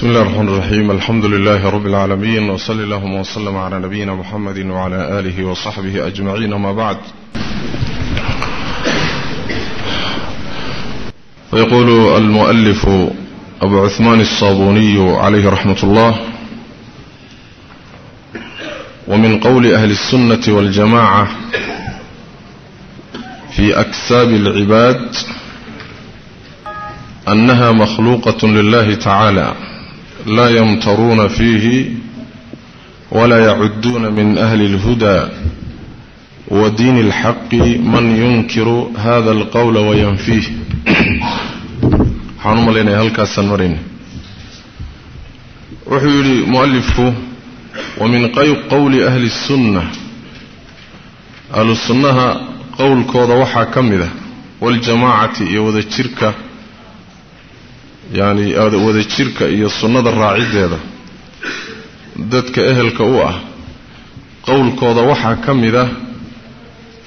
بسم الله الرحمن الرحيم الحمد لله رب العالمين وصلى اللهم وسلم على نبينا محمد وعلى آله وصحبه أجمعين ما بعد ويقول المؤلف أبو عثمان الصابوني عليه رحمة الله ومن قول أهل السنة والجماعة في أكساب العباد أنها مخلوقة لله تعالى لا يمترون فيه ولا يعدون من أهل الهدى ودين الحق من ينكر هذا القول وينفيه waxaan u malaynaya halkaasaan marayna wuxuu yidhi mualifku wa min qowli ahli الsunna ahlu sunnaha qowlkooda waxaa ka mid ah waاljamaacati iyo wada jirka yani wada jirka iyo sunnada raaciddeeda dadka ehelka u ah qowlkooda waxaa ka mid ah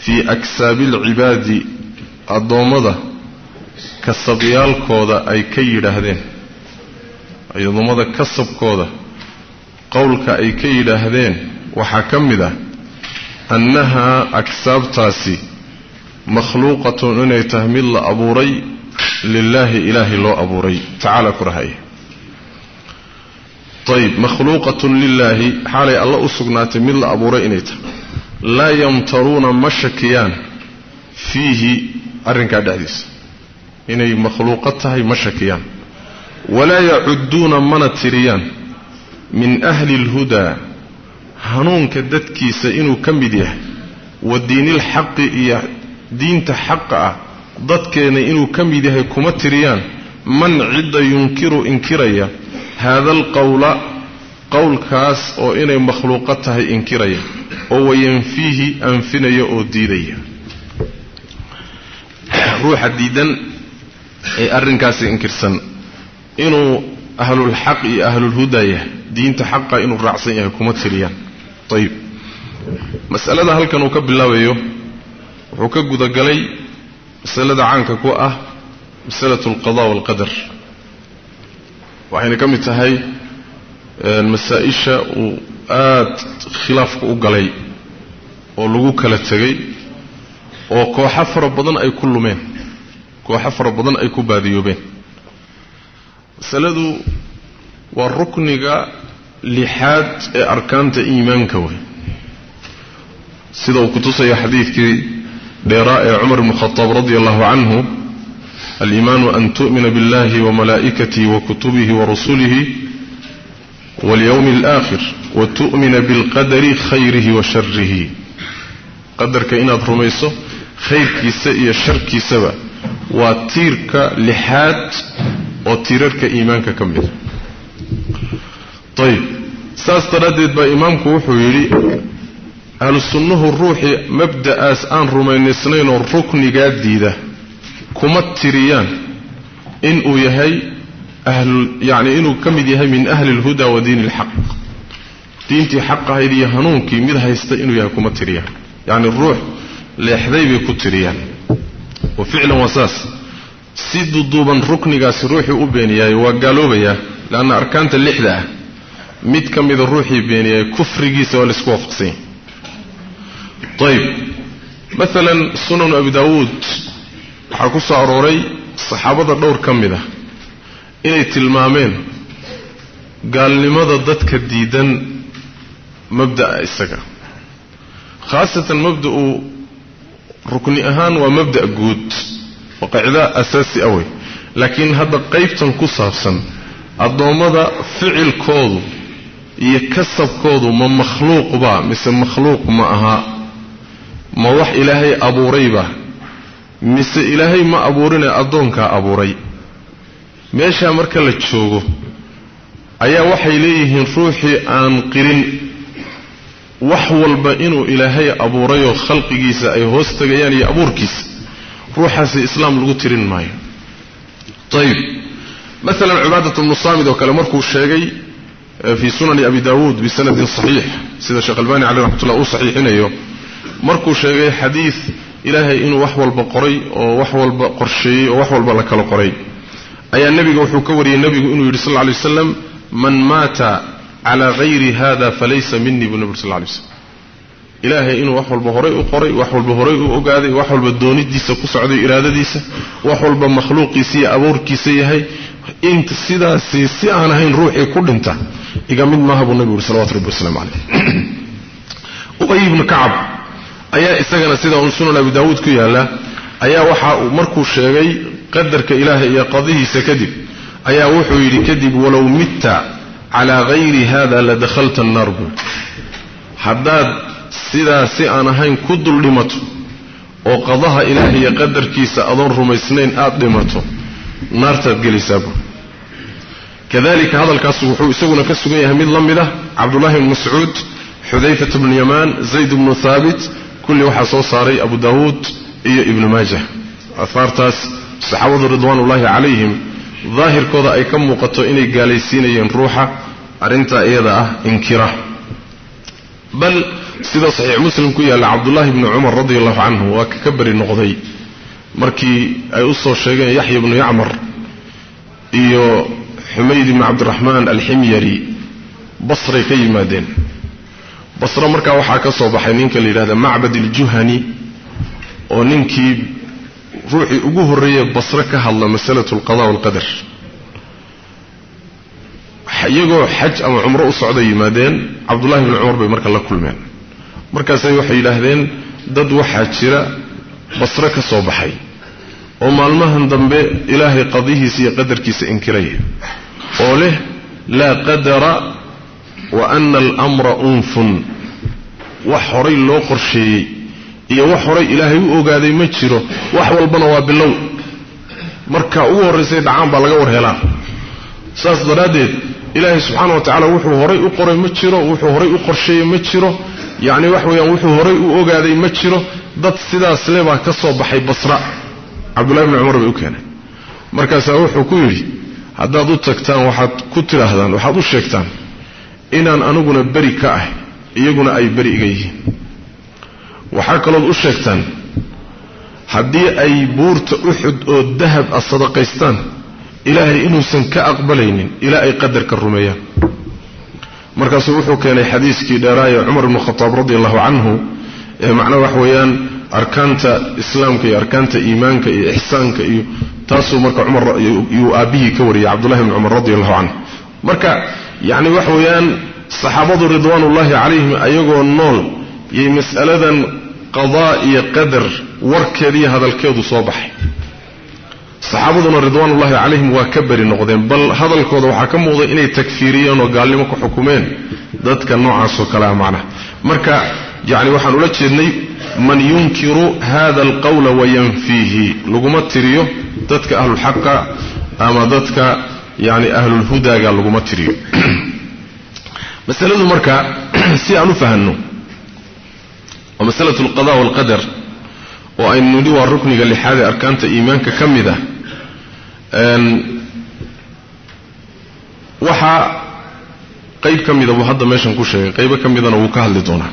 fii aksaabi alcibaadi addoommada kasabyaalkooda ay ka yidhaahdeen. Addoommada kasabkooda qowlka ay ka yidhaahdeen waxaa ka mid ah annahaa aksaabtaasi makhluuqatun inay tahay mid la abuuray lilaahi ilaahay loo abuuray tacaala ku rahaya ayib makhluuqatun lilaahi xaalay alla u sugnaatay mid la abuuray inay tahay. Laa yamtaruuna ma shakiyaan fiihi arrinkaa dhexdiisa. Inay makhluuqo tahay ma shakiyaan. Walaa yacudduuna mana tiriyaan min ahli اlhudaa hanuunka dadkiisa inuu ka mid yahay. Wa diinilxaqi iyo diinta xaqa ah dadkeena inuu ka mid yahay kuma tiriyaan man cidda yunkiru inkiraya haada alqowla qowlkaas oo inay makhluuqo tahay inkiraya oo wayanfiihi anfinaya oo diidaya. Ruuxa diidan ee arrinkaasi inkirsan inuu ahlulxaq iyo ahlulhuda yahay diinta xaqa inuu raacsan yahay kuma tiriyaan. Ayib masalada halkan uu ka bilaabayo wuxuu ka gudagalay masalada caanka ku ah masalatu alqada waalqadar waxayna ka mid tahay masaa-isha uu aada khilaafku u galay oo lagu kala tegay oo kooxo fara badan ay ku lumeen kooxo fara badan ay ku baadiyoobeen. Masaladu waa rukniga lixaad ee arkaanta iimaanka wey sida uu kutusaya xadiidkii dheeraa ee cumar ibnu khadaab radi allahu canhu aliimaanu an tu'mina biاllahi wamalaa'ikatihi wakutubihi warusulihi waاlyowmi اlآakhir watu'mina biاlqadari khayrihi wa sharihi qadarka inaad rumayso khayrkiisa iyo sharkiisaba waa tiirka lixaad oo tiirarka iimaanka ka mida ayib saas daraaddeed baa imaamku wuxuu yidhi ahlu sunnuhu ruuxii mabda'aas aan rumaynaysnaynoo ruknigaa diida kuma tiriyaan inuu yahay yacni inuu ka mid yahay min ahli اlhuda wa diini اlxaq diintii xaq ahayd iyo hanuunkii mid haysta inuu yahay kuma tiriyaan. Yacni ruux leexday bay ku tiriyaan. Wa ficlan waa saas. Si duduuban ruknigaasi ruuxii u beeniyaayo waa gaaloobayaa leanna arkaanta lixda ah. Mid ka mida ruuxii beeniyaayo kufrigiisa waa la isku waafaqsanya ayib maalan sunanu abi daawuud waxaa ku soo arooray saxaabada dhowr ka mid ah inay tilmaameen gaalnimada dadka diidan mabda'a isaga. Khaasatan mabda'u rukni ahaan waa mabda' guud waa qaacido asaasi wey laakiin hadda qaybtan ku saabsan addoommada ficilkoodu iyo kasabkoodu ma makhluuqba mise makhluuq ma aha ma wax ilaahay abuurayba mise ilaahay ma abuurine addoonkaa abuuray? Meeshaa marka la joogo ayaa waxay leeyihiin ruuxii aan qirin. Wax walba inuu ilaahay abuurayoo khalqigiisa ay hoos tegayaan iyo abuurkiisa ruuxaasi islaam lagu tirin maayo. Ayib maalan cibaadat bnu saamid oo kale markuu sheegay fii sunani abi daawuud bisanadin saxiix sida sheekh albani caleyh raxmatullah uu saxiixinayo markuu sheegay xadiid ilaahay inuu wax walba qoray oo wax walba qorsheeyey oo wax walba la kala qoray. Ayaa nebiga wuxuu ka wariyey nebigu inuu yidhi sal lay waslam man maata calaa hayri hada falaysa minii buu nabig sal lla alay slam ilaahay inuu wax walba horay u qoray wax walba horay u ogaaday wax walba doonidiisa ku socday iraadadiisa wax walba makhluuqiisa iyo abuurkiisa yahay. Inta sidaasi si aan ahayn ruuxii ku dhinta iga mid maaha buu nabigu yuri salawatu rabbi waslamu caleyh ubay ibnu kacab ayaa isagana sida uun sunan abi daawuud ku yaalla ayaa waxa uu markuu sheegay qadarka ilaahay iyo qadihiisa kadib ayaa wuxuu yidhi kadib walow mitta calaa hayri hada la dakhalta annaar buu. Haddaad sidaa si aan ahayn ku dul dhimato oo qadaha ilaahay iyo qadarkiisa adoon rumaysnayn aad dhimato naartaad gelaysaa buu. Kadalika hadalkaas wuxuu isaguna ka sugan yahay mid la mid ah cabdullahi bn mascuud xudayfat bnu yamaan zayd bnu haabit kulli waxaa soo saaray abu daawuud iyo ibnu maajah aahaartaas saxaabadu ridwaanullaahi calayhim daahirkooda ay ka muuqato inay gaalaysiinayeen ruuxa arrintaa iyada ah inkira. Bal sida saxiix muslim ku yaalla cabdullaahi bni cumar radi allahu canhu waa ka beri noqday markii ay u soo sheegeen yaxya bnu yacmar iyo xumayd ibni cabdiraxmaan alximyari basray ka yimaadeen basre markaa waxaa ka soo baxay ninka la yidhahda macbad iljuhani oo ninkii ruuxii ugu horreeye basre ka hadla masalatu alqada walqadar iyagoo xaj ama cumro u socda yimaadeen cabdullahi bni cumar bay marka la kulmeen. Markaasay waxay yidhaahdeen dad waxaa jira basre ka soo baxay oo maalmahan dambe ilaahay qadihiisa iyo qadarkiisa inkiraya oo leh laa qadara wa ana alamra unfun. Wax horay loo qorsheeyey iyo wax horay ilaahay u ogaaday ma jiro wax walbana waa bilow. Marka ugu horraysay dhacaan baa laga war helaa. Saas daraaddeed ilaahay subxaana wa tacaala wuxuu horay u qoray ma jiro wuxuu horay u qorsheeyey ma jiro. Yacni wax weeyaan wuxuu horay u ogaaday ma jiro. Dad sidaas le baa ka soo baxay basra. Cabdullahi bni cumar bay u keeneen markaasaa wuxuu ku yidhi haddaad u tagtaan waxaad ku tidhaahdaan waxaad u sheegtaan inaan aniguna beri ka ahay iyaguna ay beri iga yihiin. Waxaa kalood u sheegtaan haddii ay buurta uxud oo dahab ah sadaqaystaan ilaahay inuusan ka aqbalaynin ilaa ay qadarka rumeeyaan. Markaasuu wuxuu keenay xadiiskii dheeraaye cumar ibnu khataab radi allahu canhu ee macnaha wax weeyaan arkaanta islaamka iyo arkaanta iimaanka iyo ixsaanka iyo taasuu marka cumar yuu aabbihii ka wariyay cabdullahi bni cumar radi allahu canhu. Marka yacni wax weeyaan saxaabadu ridwaanullaahi calayhim ayagoo nool yay mas'aladan qadaa iyo qadar warkeediiyo hadalkeedu soo baxay. Saxaabaduna ridwaanullaahi calayhim waa ka beri noqdeen bal hadalkooda waxaa ka muuqday inay takfiiriyeen oo gaalnimo ku xukumeen dadka noocaasoo kale ah macnaha. Marka yacni waxaan ula jeednay man yunkiru hada alqawla wayanfiihi laguma tiriyo dadka ahlulxaqa ama dadka yani ahlulhudaga laguma tiriyo. Masaladu marka si aan u fahanno waa masalatu alqada walqadar oo aynu nidhi waa rukniga lixaad ee arkaanta iimaanka ka mid ah. Waxaa qayb ka mida buu hadda meeshan ku sheegay. Qaybo ka midana wuu ka hadli doonaa.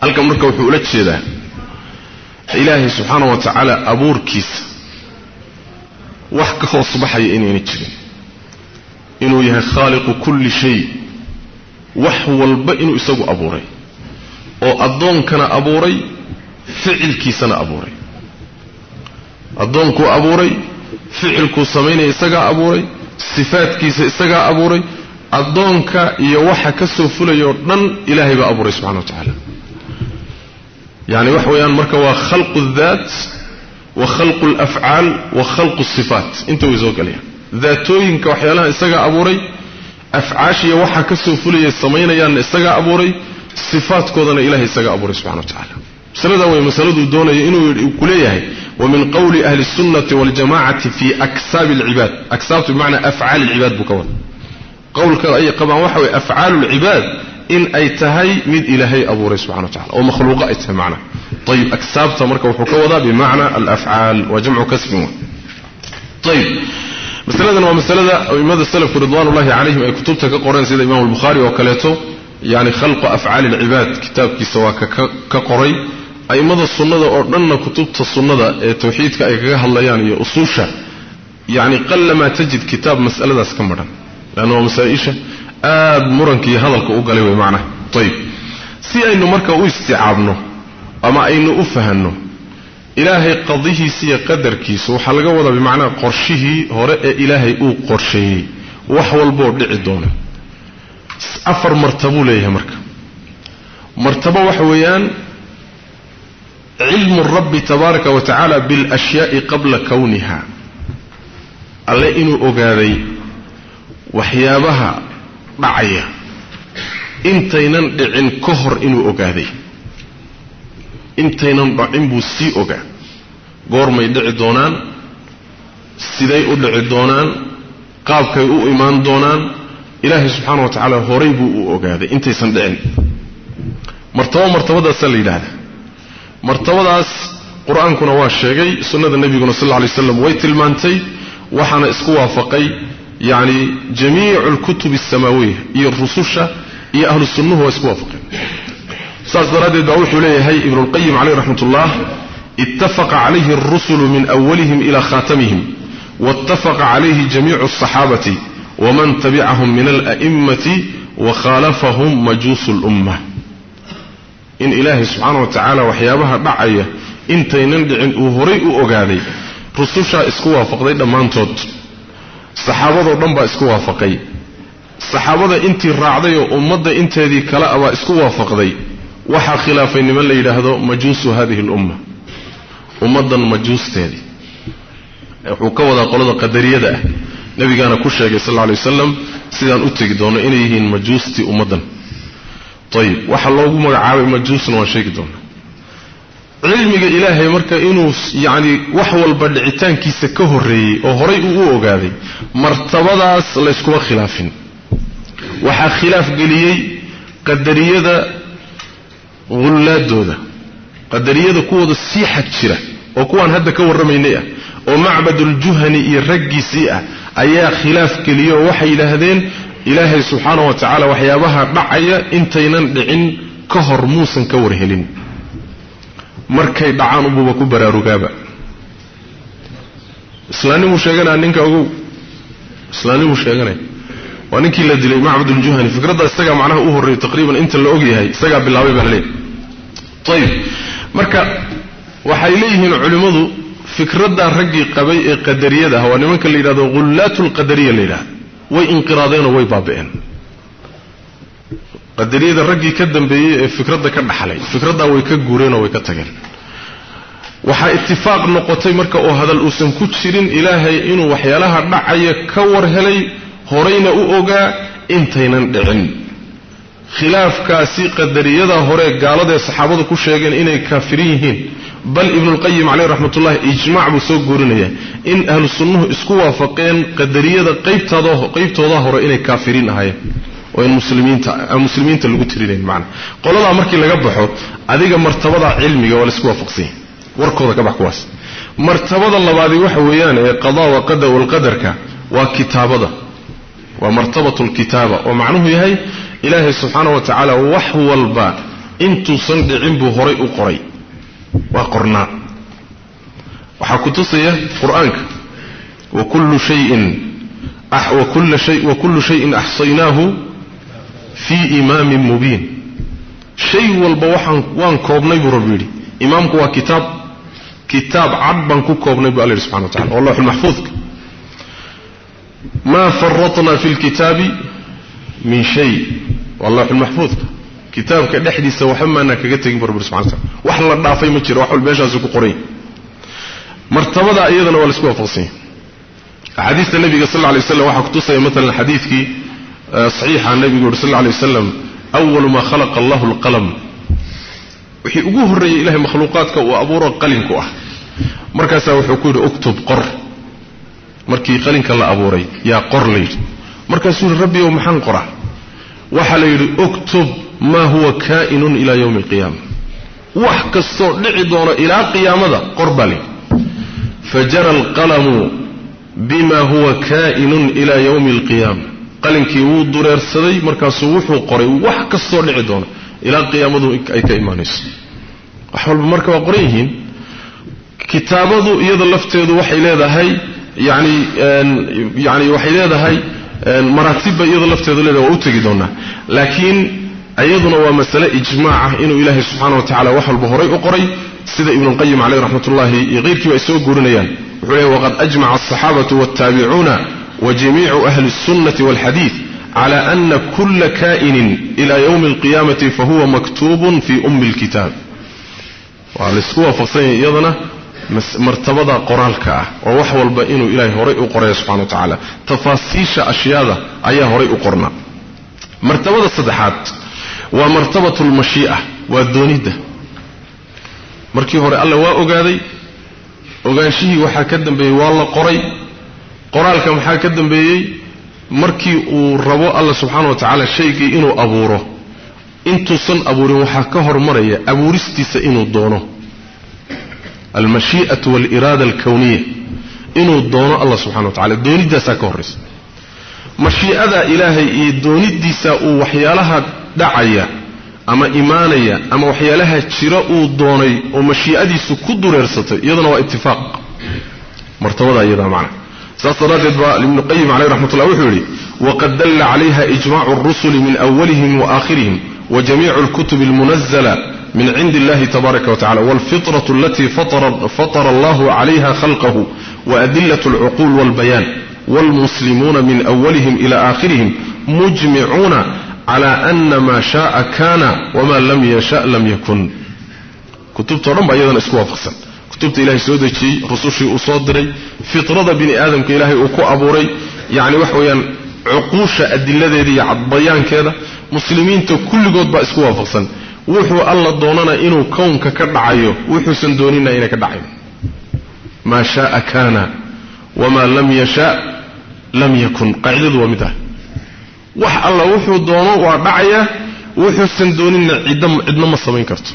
Halkan marka wuxuu ula jeedaa ilaahay subxaana wa abuurkiisa wax ka hoos baxaya inayna jirin. Inuu yahay khaaliqu kulli shay. Wax walba inuu isagu abuuray. Oo addoonkana abuuray ficilkiisana abuuray. Addoonkuu abuuray ficilkuu samaynaya isagaa abuuray sifaadkiisa isagaa abuuray addoonka iyo waxa ka soo fulayoo dhan ilaahay baa abuuray subxana wa tacaala yani wax weeyaan marka waa khalqu daat wa khalqu alafcaal wa khalqu sifaat. Inta way soo galayaa daatooyinka waxyaalaha isagaa abuuray afcaashiya waxaa ka soo fulayay samaynayaanna isagaa abuuray sifaadkoodana ilahay isagaa abuuray subxana wa tacala masaladaa wey masaladuu doonaya inuu ku leeyahay wa min qowli ahli sunnati waljamacati fii aksaabi alcibaad. Aksaabtu bimacnaa afcaali alcibaad buu ka wada qowlka ay qabaan waxa weye afcaalu alcibaad in ay tahay mid ilaahay abuuray subxana wa tacala ayib aksaabta marka wuxuu ka wadaa bimacna alafcaal waa jamcu kasbin ayib masaladan waa masalada aimada salafku ridwan ullahi calayhim ay kutubta ka qoreen sida imam albukhaari oo kaleeto yani khalqu afcaali alcibaad kitaabkiisa waa ka qoray a'immada sunnada oo dhanna kutubta sunnada ee tawxiidka ay kaga hadlayaan iyo usuusha yani qallamaa tajid kitaab mas'aladaas ka madhan leanna waa masaa-isha isticaabno ama aynu u fahanno ilaahay qadihiisa iyo qadarkiisa waxaa laga wadaa bimacnaa qorshihii hore ee ilaahay uu qorsheeyey. Wax walboo dhici doona. Afar martabuu leeyahay marka. Martabo waxa weeyaan cilmu rabbi tabaaraka wa tacaala biاlashyaai qabla kowniha alle inuu ogaaday waxyaabaha dhacaya. Intaynan dhicin ka hor inuu ogaaday intaynan dhacin buu sii ogaa. Goormay dhici doonaan siday u dhici doonaan qaabkay u imaan doonaan ilaahay subxaana wa tacaala horay buu u ogaaday intaysan dhicin. Martabo martabadaasaa la yidhaahdaa. Martabadaas qur'aankuna waa sheegay sunnada nebiguna sal lla lay slam way tilmaantay waxaana isku waafaqay yacni jamiicu alkutubi alsamaawiya iyo rususha iyo ahlu sunnuhu waa isku waafaqeen saas daraaddeed baa wuxuu leeyahay ibnulqayim caleyh raxmat ullah ittafaqa calayhi alrusulu min awalihim ila khaatamihim waاttafaqa calayhi jamiicu asaxaabati waman tabicahum min ala'immati wakhaalafahum majuusu lumma in ilaahay subxaana wa tacaala waxyaabaha dhacaya intaynan dhicin uu horay u ogaaday rusushaa isku waafaqday dhammaantood. Saxaabadoo dhan baa isku waafaqay. Saxaabada intii raacday oo ummadda inteedii kale abaa isku waafaqday waxaa khilaafay niman la yidhaahdo majuusu hadihi lumma ummaddan majuusteedii wuxuu ka wadaa qolada qadariyada ah. Nabigaana ku sheegay sal lay wasalam sidaan u tegi doono inay yihiin majuustii ummaddan. Ayib waxa loogu magacaabay majuusna waan sheegi doonaa. Cilmiga ilaahay marka inuu yacni wax walba dhicitaankiisa ka horreeyey oo horay uu u ogaaday martabadaas layskuma khilaafin. Waxaa khilaaf geliyey qadariyada hullaadooda qadariyada kuwooda sii xag jira oo kuwaan hadda ka warramaynay ah oo macbaduljuhani iyo raggiisii ah ayaa khilaaf geliyey oo waxay yidhaahdeen ilaahay subxaana wa tacaala waxyaabaha dhacaya intaynan dhicin ka hor muusan ka warhelin markay dhacaan ubuuba ku baraarugaaba. Islaannimuu sheeganaya ninka ogow. Islaannimuu sheeganaya waa ninkii la dilay macbaduljuhani fikradda isagaa macnaha u horreeyo taqriiban inta la og yahay isagaa bilaabay baa la leeyahy ayib marka waxay leeyihiin culimmadu fikraddaa raggii qabay ee qadariyada ah waa nimanka la yidhahdo ghullaatu lqadariya la yidhahdo. Way inqiraadeenoo way baaba'een. Qadariyada raggii ka dambeeyey ee fikradda ka dhaxlay fikraddaa way ka guureenoo way ka tageen. Waxaa itifaaq noqotay marka oo hadal uusan ku jirin ilaahay inuu waxyaalaha dhacaya ka war helay horayna u ogaa intaynan dhicin. Khilaafkaasi qadariyada hore gaaladee saxaabadu ku sheegeen inay kaafirin yihiin. Bal ibnulqayim caleyh raxmatullahi ijmaac buu soo guurinaya in ahlu sunnuhu isku waafaqeen qadariyada qaybtooda hore inay kaafiriin ahaayeen. Oo in muslimiinta lagu tirinayn maana qoladaa markii laga baxo adiga martabada cilmiga waa la isku waafaqsanya warkooda ka bax kuwaas. Martabada labaadi waxa weeyaan ee qadaa wa qadar walqadarka waa kitaabada waa martabatu lkitaaba oo macnuhu yahay ilaahay subxaana wa tacaala wax walba intuusan dhicin buu horay u qoray. Waa qornaa. Waxaa ku tusaya qur'aanka shayin wakullu shayin axsaynaahu fii imaamin mubiin. Shay walba waan koobnay buu rabbi yidhi. Imaamku waa kitaab kitaab cad baan ku koobnay buu alla yidhi subxana wa tacala waa maa faratna fi lkitaabi min shay. Waa lawxulmaxfuudka kitaabka dhexdiisa waxba maanaa kaga tegin bu rabbi subxana wa tacala wax la dhaafay ma jiro wax walba meeshaasu ku qoray. Martabada iyadana waa la isku waafaqsanya axaadiista nabiga sal lla alay waslam waxaa kutusaya maalan xadiidkii saxiixa nabigu yuri sal alay wasalam awalu maa khalaqa allahu alqalam wixii ugu horreeyey ilahay makhluuqaadka uu abuuro qalinku ah. Markaasaa wuxuu ku yidhi uktub qor markii qalinka la abuuray yaa qor la yidhi markaasuu yidhi rabbi ow maxaan qoraa waxaa la yidhi uktub maa huwa kaa'inun ilaa yowmi alqiyaama wax kastoo dhici doono ilaa qiyaamada qor baa layidhi fajara alqalamu bima huwa kaa'inun ilaa yowmi alqiyaama. Qalinkii wuu dureersaday markaasuu wuxuu qoray wax kastoo dhici doono ilaa qiyaamadu ay ka imaanayso. Wax walba marka waa qoran yihiin kitaabadu iyada lafteedu waxay leedahay yani yani waxay leedahay maraatibba iyadoo lafteedu leedahay waa u tegi doonaa. Laakiin iyaduna waa masale ijmaac ah inuu ilaahay subxaana wa tacala wax walba horay u qoray sida ibnuqayim caleyh raxmatullahi iyo keyrkiiba ay soo guurinayaan. Wuxuu leeyahy waqad ajmaca alsaxaabatu waltaabicuuna wa jamiicu ahli الsunnati wاlxadiid cala ana kula kaa'inin ila ywmi اlqiyaamati fahuwa maktuubun fi umi اlkitaab waa la isku waafaqsanyay iyadana martabada qoraalka ah oo wax walba inuu ilaahay horay u qoraya subxana wa tacaala tafaasiisha ashyaada ayaa horay u qornaa martabada saddexaad waa martabatu lmashii'a waa doonidda markii hore alla waa ogaaday ogaanshihii waxaa ka dambeeyey waa la qoray qoraalka maxaa ka dambeeyey? Markii uu rabo alla subxaana wa tacaala shaygii inuu abuuro intuusan abuurin waxaa ka hormaraya abuuristiisa inuu doono almashii'atu waaliraada alkowniya inuu doono allah subxana wa tacala dooniddaasaa ka horraysa mashii'ada ilaahay iyo dooniddiisa uu waxyaalaha dhacaya ama imaanaya ama waxyaalaha jira uu doonay oo mashii'adiisu ku dureersatay iyaduna waa itifaaq martabada iyadaa macna. Saas daraaddeed baa ibnu qayim caleyh raxmatullah wuxuu yidhi waqad dalla calayha ijmacu alrusuli min awalihim wa wa jamiicu alkutubi almunazala min cindi illahi tabaaraka wa tacala walfitratu alatii fatara allahu calayha khalqahu waadilat alcuquul walbayaan wاlmuslimuuna min awalihim ila aakhirihim mujmicuuna cala ana maa shaءa kana wma lam yasha lam yakun kutubtao dhan baa iyadana isku waafaqsan kutubta ilahay soo dejiyey rusushii uu soo diray fitrada bini aadamka ilaahay uu ku abuuray yani waxa weeyaan cuquusha adiladeeda iyo cadbayaankeeda muslimiinta kulligood baa isku waafaqsan wuxuu alla doonana inuu kownka ka dhacayo wuxuusan doonina inay ka dhacayn maa shaءa kana wma lam yasha lam yakun. Qaacidadu waa mid ah. Wax alla wuxuu doono waa dhacaya wuxuusan doonina cidna ma samayn karto.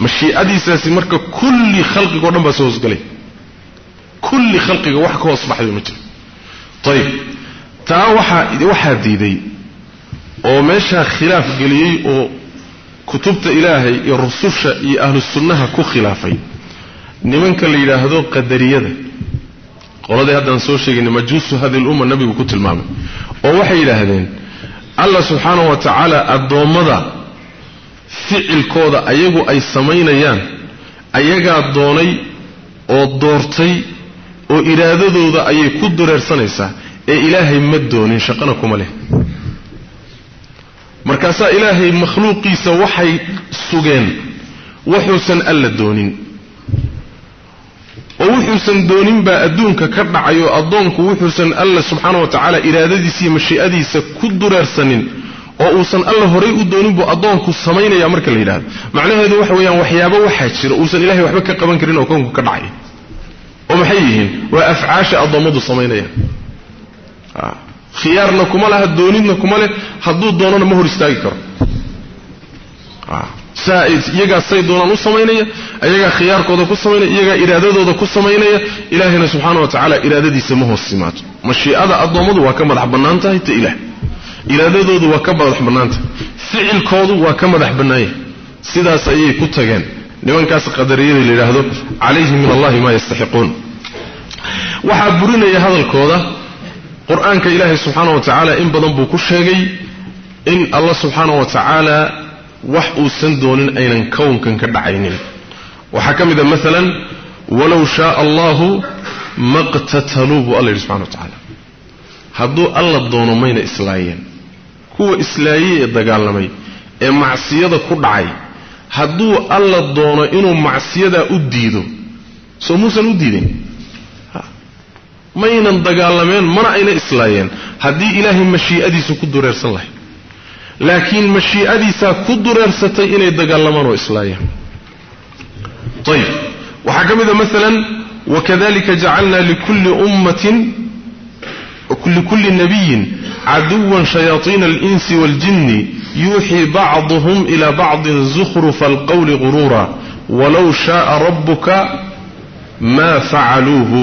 Mashiicadiisaasi marka kulli khalqigao dhan baa soo hoosgelay kulli khalqiga wax ka hoos baxday ma jiro. Ayib taa waxaa diiday oo meeshaa khilaaf geliyey oo kutubta ilaahay iyo rususha iyo ahlu sunnaha ku khilaafay. Nimanka la yidhaahdo qadariyada. Qoladii haddaan soo sheegaynay majuusu hadihi lumma nabigu ku tilmaamay oo waxay yidhaahdeen allah subxaanahu wa tacaala addoommada ficilkooda ayagu ay samaynayaan ayagaa doonay oo doortay oo iraadadooda ayay ku dureersanaysaa ee ilaahay ma doonin shaqana kuma leh markaasaa ilaahay makhluuqiisa waxay sugeen wuxuusan alla doonin. Oo wuxuusan doonin baa adduunka ka dhacayo addoonku wuxuusan alla subxaana wa tacaala iraadadiisa iyo mashii'adiisa ku dureersanin oo uusan alla horay u doonin buu addoonku samaynaya marka la yidhahdo macnaheedu waxa weeyaan waxyaabo waxaa jira uusan ilahay waxba ka qaban karin oo kownku ka dhacay. Oo maxay yihiin? Waa afcaasha addoommadu samaynayaan khiyaarna kuma laha doonidna kuma leh hadduu doonana ma hor istaagi karo. Iyagaa say doonaan u samaynaya iyagaa khiyaarkooda ku samaynaya iyagaa iraadadooda ku samaynaya ilaahayna subxaana wa tacaala iraadadiisa ma hoos simaato mashiicada addoommadu waa ka madax bannaan tahay ta ilaah. Iraadadoodu waa ka madax bannaan tahay. Ficilkoodu waa ka madax bannaanyah sidaas ayay ku tageen. Nimankaas qadariyada la yidhaahdo calayhim min allahi maa yastaxiquun. Waxaa burinaya hadalkooda qur'aanka ilaahay subxaana wa tacaala in badan buu ku sheegay in allah subxaana wa tacaala wax uusan doonin aynan kownkan ka dhacaynin. Waxaa ka mid a maalan walow shaaa allahu maqtataluu buu alla yidhi subxana wa tacaala hadduu alla doono mayna islaayeen kuwa islaayey ee dagaalamay ee macsiyada ku dhacay hadduu alla doono inuu macsiyadaa u diido soo muusan u diidin maynan dagaalameen mana ayna islaayeen. Haddii ilaahay mashii'adiisu ku dureersan lahay. Laakiin mashii'adiisaa ku dureersatay inay dagaalamaan oo islaayaan ayib waxaa ka mid a maalan wakadalika jacalna likulli ummatin likulli nabiyin caduwan shayaaiina alinsi waaljinni yuuxii bacduhum ila bacdin zukhrufa alqowli guruura walow shaaa rabbuka maa facaluuhu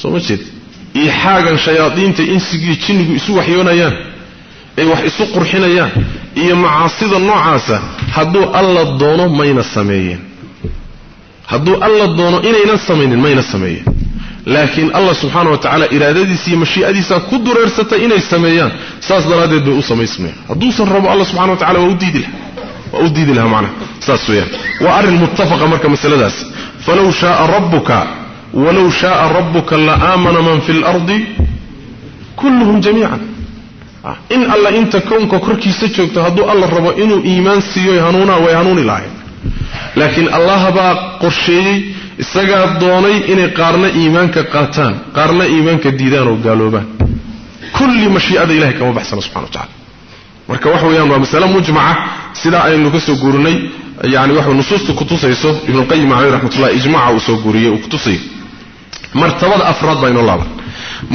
soo ma jeed? Iixaagan shayaadiinta insigii jinnigu isu waxyoonayaan ay wax isu qurxinayaan iyo macaasida noocaasa hadduu alla doono mayna sameeyeen. Hadduu alla doono inaynan samaynin mayna sameeyeen. Laakiin allah subxaana wa tacaala iraadadiisa iyo mashii'adiisa ku dureersatay inay sameeyaan saas daraaddeed bay u samaysmayaan. Hadduusan rabo alla subxana wa tacala waa u diidi laha waa u diidi lahaa macnaha saas weeyaan. Waa arrin muttafaqa marka masaladaas. Falow shaaa rabbuka walow shaaa rabbuka la aamana man fi lardi kulluhum jamiican in alla inta kownka korkiisa joogto hadduu alla rabo inuu iimaan siiyo hanuunaa way hanuuni lahayn laakiin allah baa qorsheeyey isagaa doonay inay qaarna iimaanka qaataan qaarna iimaanka diidaan oo gaaloobaan kulli mashii'ada ilahay kama baxsana subxana wa marka waxa weeyaan waa masale mujmaca sidaa aynu ka soo guurinay yani waxa nusuusta kutusayso ibnuqayim caleyh raxmatullah ijmaca uu soo guuriyey uu kutusayay martabada afraad baa inoo laaban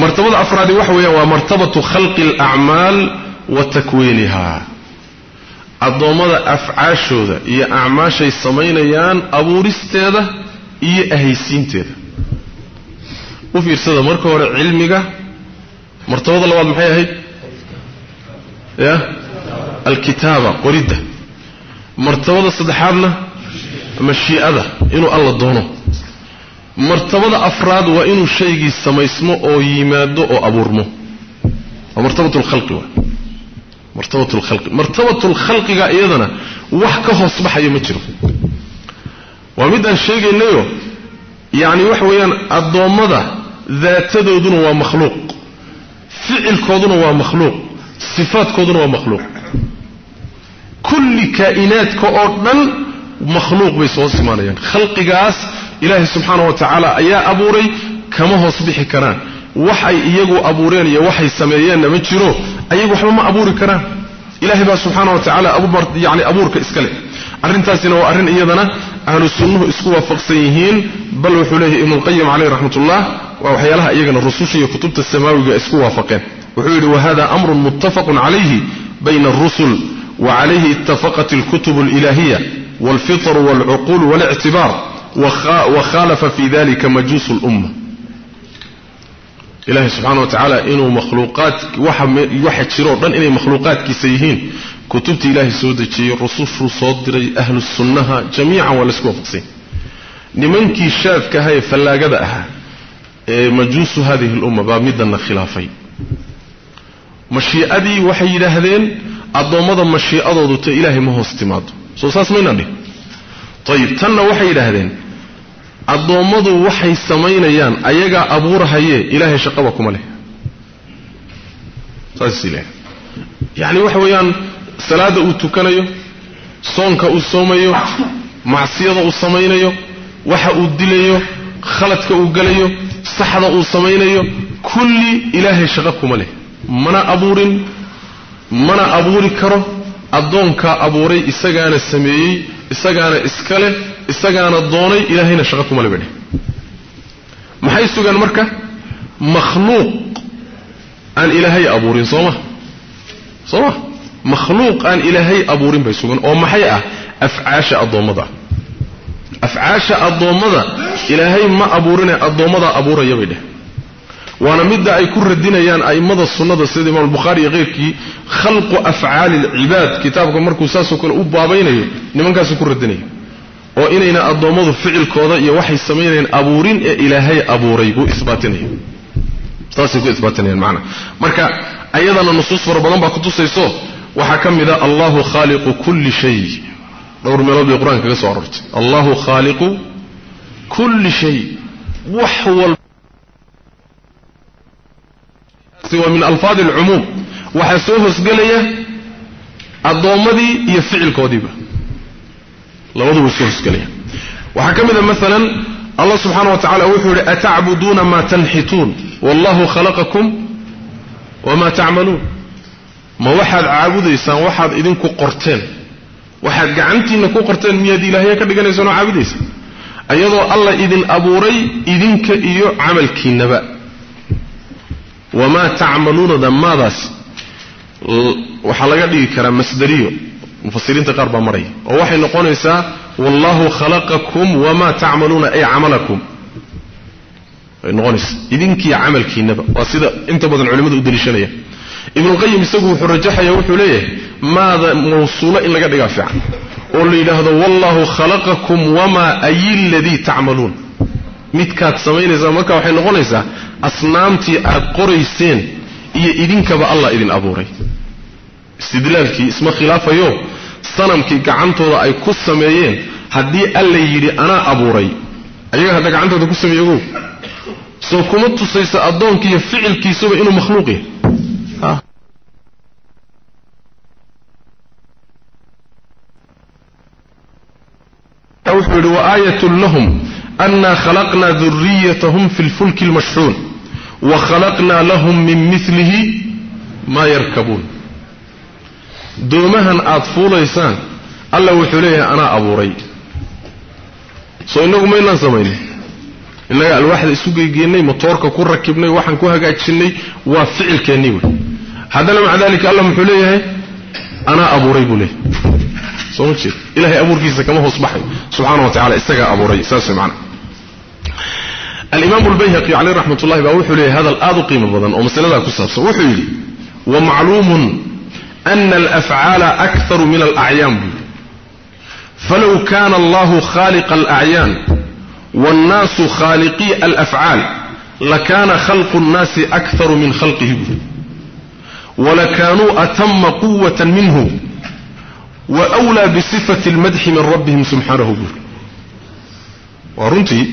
martabada afraadi waxa weeyaan waa martabatu khalqi alacmaal wa takwiiniha. Addoommada afcaashooda iyo acmaashay samaynayaan abuuristeeda iyo ahaysiinteeda. U fiirsada marka hore cilmiga martabada labaad maxay ahayd? Ya? Alkitaaba qoridda martabada saddexaadna mashii'ada inuu alla doono martabada afraad waa inuu shaygii samaysmo oo yimaado oo abuurmo. Waa martabat lkhalqi waa. Martabat lkhalqi martabat lkhalqiga iyadana wax ka hoos baxayo ma jiro. Waa midaan sheegaynayo yacni waxa weeyaan addoommada daatadooduna waa makhluuq. Ficilkooduna waa makhluuq. Sifaadkooduna waa makhluuq. Kulli kaa'inaadka oo dhan makhluuq bay soo simaanayaan khalqigaas ilaahay subxaana wa tacaala ayaa abuuray kama hoos bixi karaan. Waxay iyagu abuureen iyo waxay sameeyeenna ma jiro ayagu waxba ma abuuri karaan. Ilahay baa subxaana wa tacaala yani abuurka iska leh. Arrintaasina waa arrin iyadana ahlu sunnuhu isku waafaqsan yihiin bal wuxuu leeyahay ibnulqayim caleyh raxmatullah waa waxyaalaha iyagana rususha iyo kutubta samaawiga isku waafaqeen. Wuxuu yidhi wahada amrun muttafaqun calayhi bayna arusul وعليه اتفقت الكتب الإلهية والفطر والعقول والاعتبار وخالف في ذلك مجوس الأمة إلهي سبحانه وتعالى إنه مخلوقات واحد شرور دان إنه مخلوقات كيسيهين كتبت إلهي سودتي رسول صدري أهل السنة جميعا والاسكوا فقسين نمنكي شاف كهي فلاقة أها مجوس هذه الأمة بامدنا خلافين mashii'adii waxay yidhaahdeen addoommada mashii'adoodu ta ilaahay ma hoos timaado soo saas maynaan dhihin ayib tanna waxay yidhaahdeen addoommadu waxay samaynayaan ayagaa abuurahayee ilaahay shaqaba kuma leh. Saas ilahay yacni waxa weeyaan salaadda uu tukanayo soonka uu soomayo macsiyada uu samaynayo waxa uu dilayo khaladka uu gelayo saxda uu samaynayo kulli ilaahay shaqo kuma leh. Mana abuurin mana abuuri karo addoonkaa abuuray isagaana sameeyey isagaana iska leh isagaana doonay ilaahayna shaqo kuma le badhe maxay sugaan marka? Makhluuq aan ilaahay abuurin soo ma? Soo ma? Makhluuq aan ilaahay abuurin bay sugan oo maxay ah? Afcaasha addoommada. Afcaasha addoommada ilaahay ma abuurine addoommadaa abuuraya bay dheh. Waana midda ay ku radinayaan a'immada sunnada sida imaam albukhaari iyo keyrkii khalqu afcaali alcibaad kitaabka markuu saasoo kale u baabaynayo nimankaasuu ku radinaya oo inayna addoommadu ficilkooda iyo waxay samaynayaan abuurin ee ilaahay abuuray buu isbaatinaya saasay ku isbaatinayaan macnaa marka ayadana nusuus fara badan baa kutusayso waxaa ka mid a allahu khaaliqu kulli shay. Dhowr meelood bay qur'aanka kaga soo arortay. Allahu khaaliqu kulli shay. Wax walba. Waa min alfaadi alcumuum waxaa soo hoosgelaya addoommadii iyo ficilkoodiiba labaduba soo hoosgelaya waxaa ka mid a maalan allah subxaana wa tacala wuxuu yidhi atacbuduuna maa tanxituun? Wallahu khalaqakum wamaa tacmaluun. Ma waxaad caabudaysaan waxaad idinku qorteen. Waxaad gacantiinna ku qorteen miyaad ilaahya ka dhiganaysaan oo caabudaysaan? Ayadoo alla idin abuuray idinka iyo camalkiinnaba. Wamaa tacmaluuna dhammaadaas waxaa laga dhigi karaa masdariyo mufasiriinta qaar baa maraya oo waxay noqonaysaa wallahu khalaqakum wamaa tacmaluuna ay camalakum. Way noqonaysaa idinkiiyo camalkiinaba waa sida inta badan culimmadu u daliishanaya ibnuqayim isagu wuxuu rajaxaya wuxuu leeyahay maada mawsuulo in laga dhigaa fiican. Oo la yidhaahdo wallahu khalaqakum wamaa ay ladii tacmaluun. Midkaad samaynaysaa marka waxay noqonaysaa asnaamtii aad qorayseen iyo idinkaba allah idin abuuray. Istidlaalkii isma khilaafayo sanamkii gacantooda ay ku sameeyeen haddii alla yidhi anaa abuuray. Ayaga hadda gacantooda ku sameeye ogow. Soo kuma tusaysa addoonkiiyo ficilkiisuba inuu makhluuq yahay. Wuxuu yidhi waaayatun lahum annaa khalaqnaa duriyatahum fi lfulki lmashxuun wa khalaqnaa lahum min milihi maa yarkabuun doomahan aad fuulaysaan alla wuxuu leeyahay anaa abuuray. Soo innagu maynaan samaynin. Innaga alwaaxda isu geygeennay motoorka ku rakibnay waxaan ku hagaajinnay waa ficilkeennii wey. Haddana maca dalika alla muxuu leeyahay anaa abuuray buu leeyahay. Soo ma jeed ilahay abuurkiisa kama hoos baxay subxaana wa tacala isagaa abuuray. Saas way macana alimaam caleyh raxmat ullahi baa wuxuu leeyahay hadal aad u qiimo badan oo masaladaa ku saabsan. Wuxuu yidhi wamacluumun ana alafcaala akharu min alacyaan buu yidhi falow kana allahu khaaliqa alacyaan wاnnaasu khaaliqii alafcaal lakana khalqu اnnaasi akharu min khalqihi buu walakaanuu atama quwata minhu wwlaa bisifati اlmadxi min rabbihim subxaanahu buuri waa runtii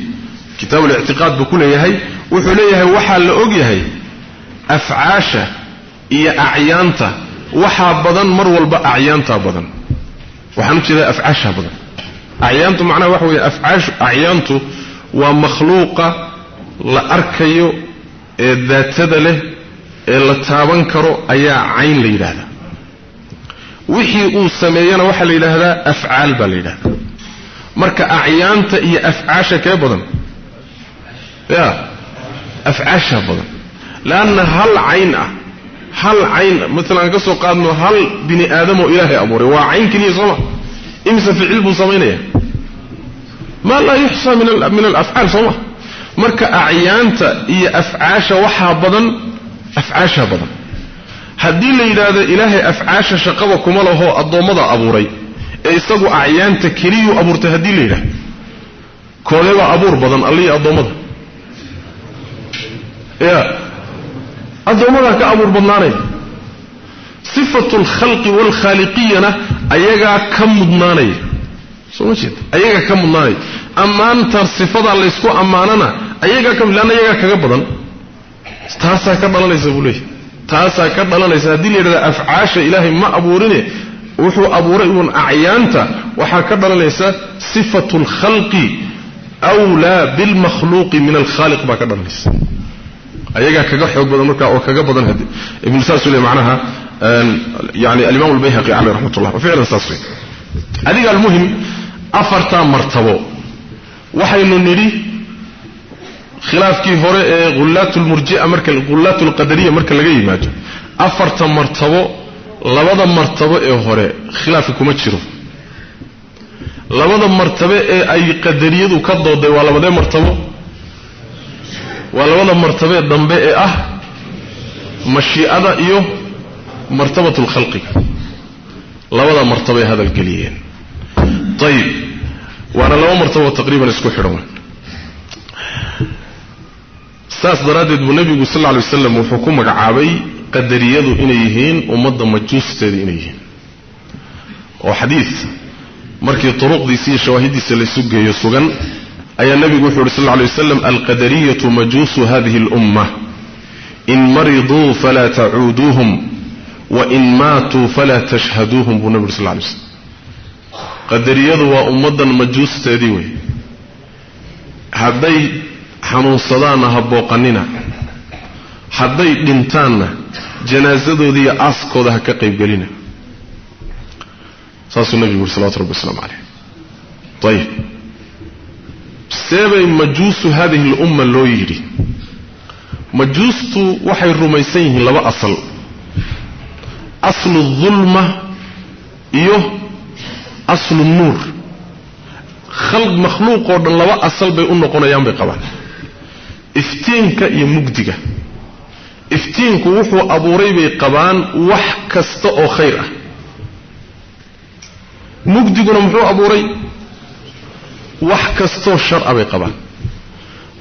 kitaab lictiqaad buu ku leeyahay wuxuu leeyahay waxaa la og yahay afcaasha iyo acyaanta waxaa badan mar walba acyaantaa badan. Waxaan u jeedaa afcaashaa badan. Acyaantu macnaha waxa weeye afcaashu acyaantu waa makhluuqa la arkayo ee daatada leh ee la taaban karo ayaa cayn la yidhaahdaa. Wixii uu sameeyana waxaa la yidhaahdaa afcaal baa la yidhahdaa marka acyaanta iyo afcaasha kee badan? Ya afcaasha badan. Leanna hal cayn ah hal cayn maalan aan ka soo qaadno hal bini aadam oo ilaahay abuuray. Waa cayn keliya sooma imise ficil buu samaynaya? Maa laa yuxsaa min alafcaal sooma marka acyaanta iyo afcaasha waxaa badan afcaasha badan. Haddii la yidhaahdo ilaahay afcaasha shaqaba kuma lahoo addoommada abuuray ee isagu acyaanta keliyuu abuurtay haddii la yidhahdo koodebaa abuur badan allihi addoommada. Ya addoommadaa ka abuur badnaanaya sifatu alkhalqi waalkhaaliqiyana ayagaa ka mudnaanaya soo ma jeed ayagaa ka mudnaanaya ammaanta sifadaa laysku ammaanana ayagaa ka leanna ayagaa kaga badan. Taasaa ka dhalanaysa buu leeyahy taasaa ka dhalanaysa. Haddii la yidhahda afcaasha ilaahay ma abuurine wuxuu abuuray uun acyaanta waxaa ka dhalanaysa sifatu alkhalqi wlaa bilmakhluuqi min alkhaaliq baa ka dhalanaysa ayagaa kaga xoog badan markaa oo kaga badan ibnu saasuu le macnaha yani alimam albayhaqi caleyh raxmat ullah ficlan saas wey adiga almuhim afartaa martabo. Waxaynu nidhi khilaafkii hore ee hullaat lmurjia marka hullaat lqadariya marka laga yimaado afarta martabo labada martabo ee hore khilaafka kuma jiro. Labada martabe ee ay qadariyadu ka dooday waa labadee martabo waa labada martabee dambe ee ah mashii'ada iyo martabat lkhalqiga labada martabay hadalgeliyeen ayib waana laba martabo taqriiban isku xidhan saas daraaddeed buu nebigu sal lla alay waslam wuxuu ku magacaabay qadariyadu inay yihiin ummadda majuusteeda inay yihiin. Oo xadiid markii turuqdiisa iyo shawaahiddiisa laysu geeyo sugan ayaa nebigu wuxuu uhi sal lla alay waslam alqadariyatu majuusu hadihi اlumma in mariduu falaa tacuuduuhum wain maatuu falaa tashhaduuhum buu nebi uri sal lay slam qadariyadu waa ummaddan majuusteedii wey. Hadday xanuunsadaanna ha booqanina hadday dhintaanna janaasadooda iyo aaskooda ha ka qaybgelina saasuu nebigu yuri salawatu rabbi waslamu caleyh ayib seebay majuusu hadihi lumma loo yidhi. Majuustu waxay rumaysan yihiin laba asal. Aslu dulma iyo aslu nuur. Khalq makhluuqoo dhan laba asal bay u noqonayaan bay qabaan. Iftiinka iyo mugdiga. Iftiinku wuxuu abuuray bay qabaan wax kasta oo khayr ah. Mugdiguna muxuu abuuray wax kastoo shar a bay qabaan.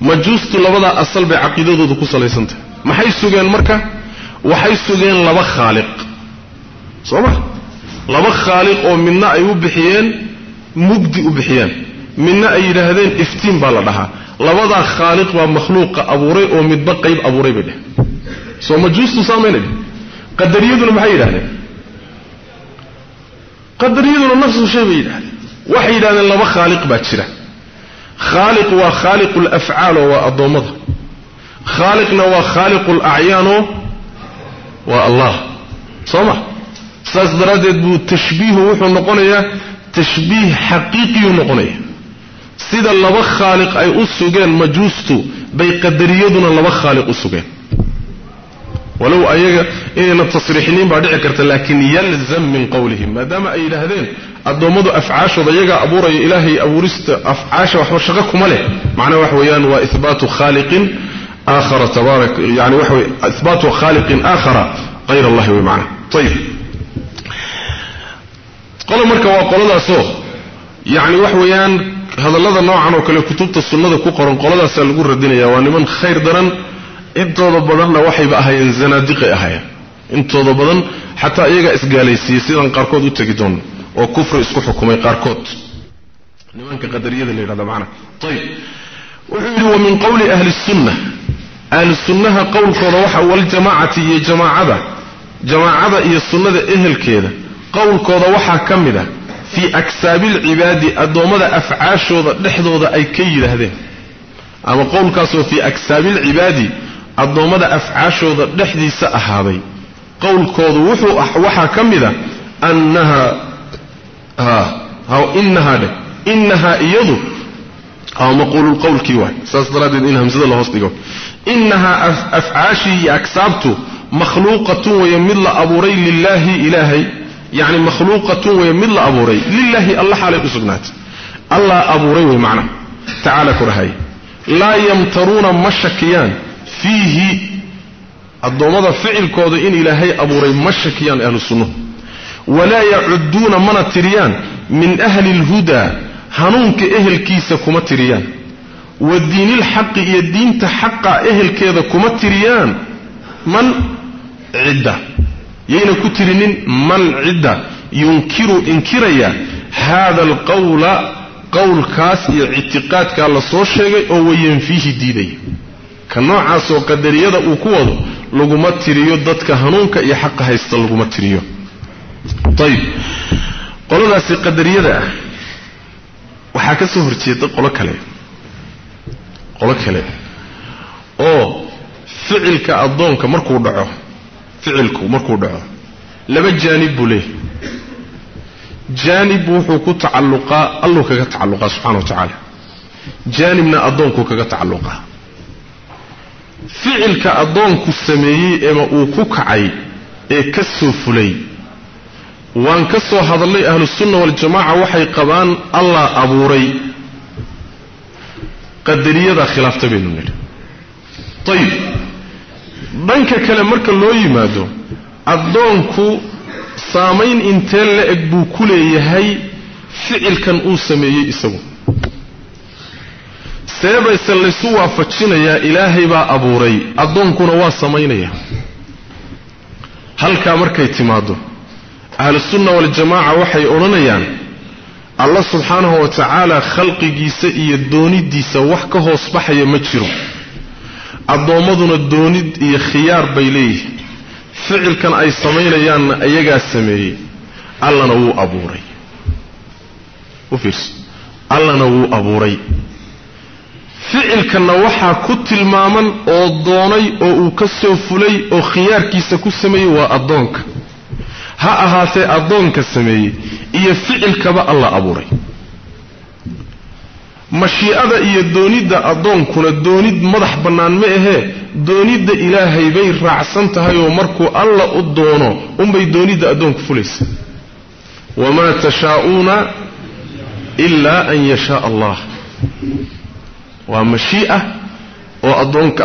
Majuustu labadaa asal bay caqiidadoodu ku salaysantahay. Maxay sugeen marka? Waxay sugeen laba khaaliq. Soo ma laba khaaliq oo midna ay u bixiyeen mugdi u bixiyeen. Midna ay yidhaahdeen iftiin baa la dhahaa. Labadaa khaaliq baa makhluuqa abuuray oo midba qayb abuuray bay dheh soo majuustu saamayna dheh qadariyaduna maxay yidhahdeen qadariyaduna nafsu shay bay yidhahdeen waxay yidhahdeen laba khaaliq baa jira. Khaaliq waa khaaliqu lafcaal oo waa addoommada. Khaaliqna waa khaaliqu lacyaanoo waa allah. Soo ma? Saas daraaddeed buu tashbiihu wuxuu noqonayaa tashbiih xaqiiqiyuu noqonaya sida laba khaaliq ay u sugeen majuustu bay qadariyaduna laba khaaliq u sugeen walow ayaga inayna tasriixiniin baa dhici karta laakiin yalzam min qowlihim maadaama ay yidhaahdeen addoommadu afcaashooda iyagaa abuuraya ilaahay abuurista afcaasha waxba shaqo kuma leh. Macnaha waxa weeyaan waa ihbaatu khaaliqin aakhara tabaarak yani waxa wey ihbaatu khaaliqin aakhara hayr allahi wey macnaha. Ayib qola marka waa qoladaasoo yacni wax weeyaan hadallada noocan oo kale kutubta sunnada ku qoran qoladaasaa lagu radinaya waa niman khayr intooda badanna waxayba ahaayeen zanaadiqay ahaayeen. Intooda badan xataa iyagaa isgaalaysiiyey sidaan qaarkood u tegi doono oo kufri isku xukumay qaarkood. Nimanka qadariyada la yidhahda macnaha ayib wuxuu yidhi wa min qowli ahli sunna. Ahli sunnaha qowlkooda waxa waljamaacati iyo jamaacada jamaacada iyo sunnada ehelkeeda qowlkooda waxaa ka mid ah fii aksaabiilcibaadi addoommada afcaashooda dhexdooda ay ka yidhaahdeen. Ama qowlkaasoo fii aksaabiilcibaadi addoommada afcaashooda dhexdiisa ahaaday. Qowlkoodu wuxuu waxaa ka mid a annaha inahaa dheh. Inahaa iyadu maquululqowlkii waay. Saas daraaddeed in hamsada la hoos dhigo. Inahaa afcaashii iyo aksaabtu makhluuqatun weeye mid la abuuray lilaahi ilaahay. Yacni makhluuqatun weeye mid la abuuray. Lilaahi alla xaalay u sugnaatay. Allah abuuray wey macnaha tacaala korahay laa yamtaruuna ma shakiyaan fiihi addoommada ficilkooda in ilaahay abuuray ma shakiyaan ahlu sunnuhu. Walaa yacuduuna mana tiriyaan min ahli lhudaa hanuunka ehelkiisa kuma tiriyaan. Wa diinilxaqi iyo diinta xaqa ehelkeeda kuma tiriyaan man cidda. Yayna ku tirinin man cidda. Yunkiru inkiraya haada alqawla qowlkaas iyo ictiqaadkaa la soo sheegay oo wayanfiihi diidaya ka noocaasoo qadariyada uu ku wado laguma tiriyo dadka hanuunka iyo xaqa haysta laguma tiriyo. Ayib qoladaasi qadariyada ah waxaa ka soo horjeeda qolo kale. Qolo kale. Oo ficilka addoonka markuu dhaco ficilku markuu dhaco laba jaanib buu leeyahy jaanib wuxuu ku tacalluqaa alluu kaga tacalluqaa subxana wa tacaala. Jaanibna addoonkuu kaga tacalluqaa ficilka addoonku sameeyey ema uu ku kacay ee ka soo fulay. Waan ka soo hadallay ahlusunna waljamaca waxay qabaan allah abuuray. Qadariyada khilaafta baynu nidhi. Ayib dhanka kale marka loo yimaado addoonku saamayn intee la eg buu ku leeyahay ficilkan uu sameeyey isagu seebayse laysu waafajinayaa ilaahay baa abuuray. Addoonkuna waa samaynaya. Halkaa markay timaaddo ahlusunna waljamaaca waxay odhanayaan allah subxaanahu wa tacaala khalqigiisa iyo doonidiisa wax ka hoos baxaya ma jiro. Addoommaduna doonid iyo khiyaar bay leeyihiin. Ficilkan ay samaynayaanna iyagaa sameeyey. Allana wuu abuuray. U fiirso. Allana wuu abuuray ficilkanna waxaa ku tilmaaman oo doonay oo uu ka soo fulay oo khiyaarkiisa ku sameeyey waa addoonka. Ha ahaatee addoonka sameeyey iyo ficilkaba alla abuuray. Mashii'ada iyo doonidda addoonkuna doonid madax bannaan ma ahee doonidda ilaahay bay raacsan tahay oo markuu alla u doono unbay doonidda addoonku fulaysa. Wamaa tashaa'uuna ilaa an yashaa allah waa mashii'a oo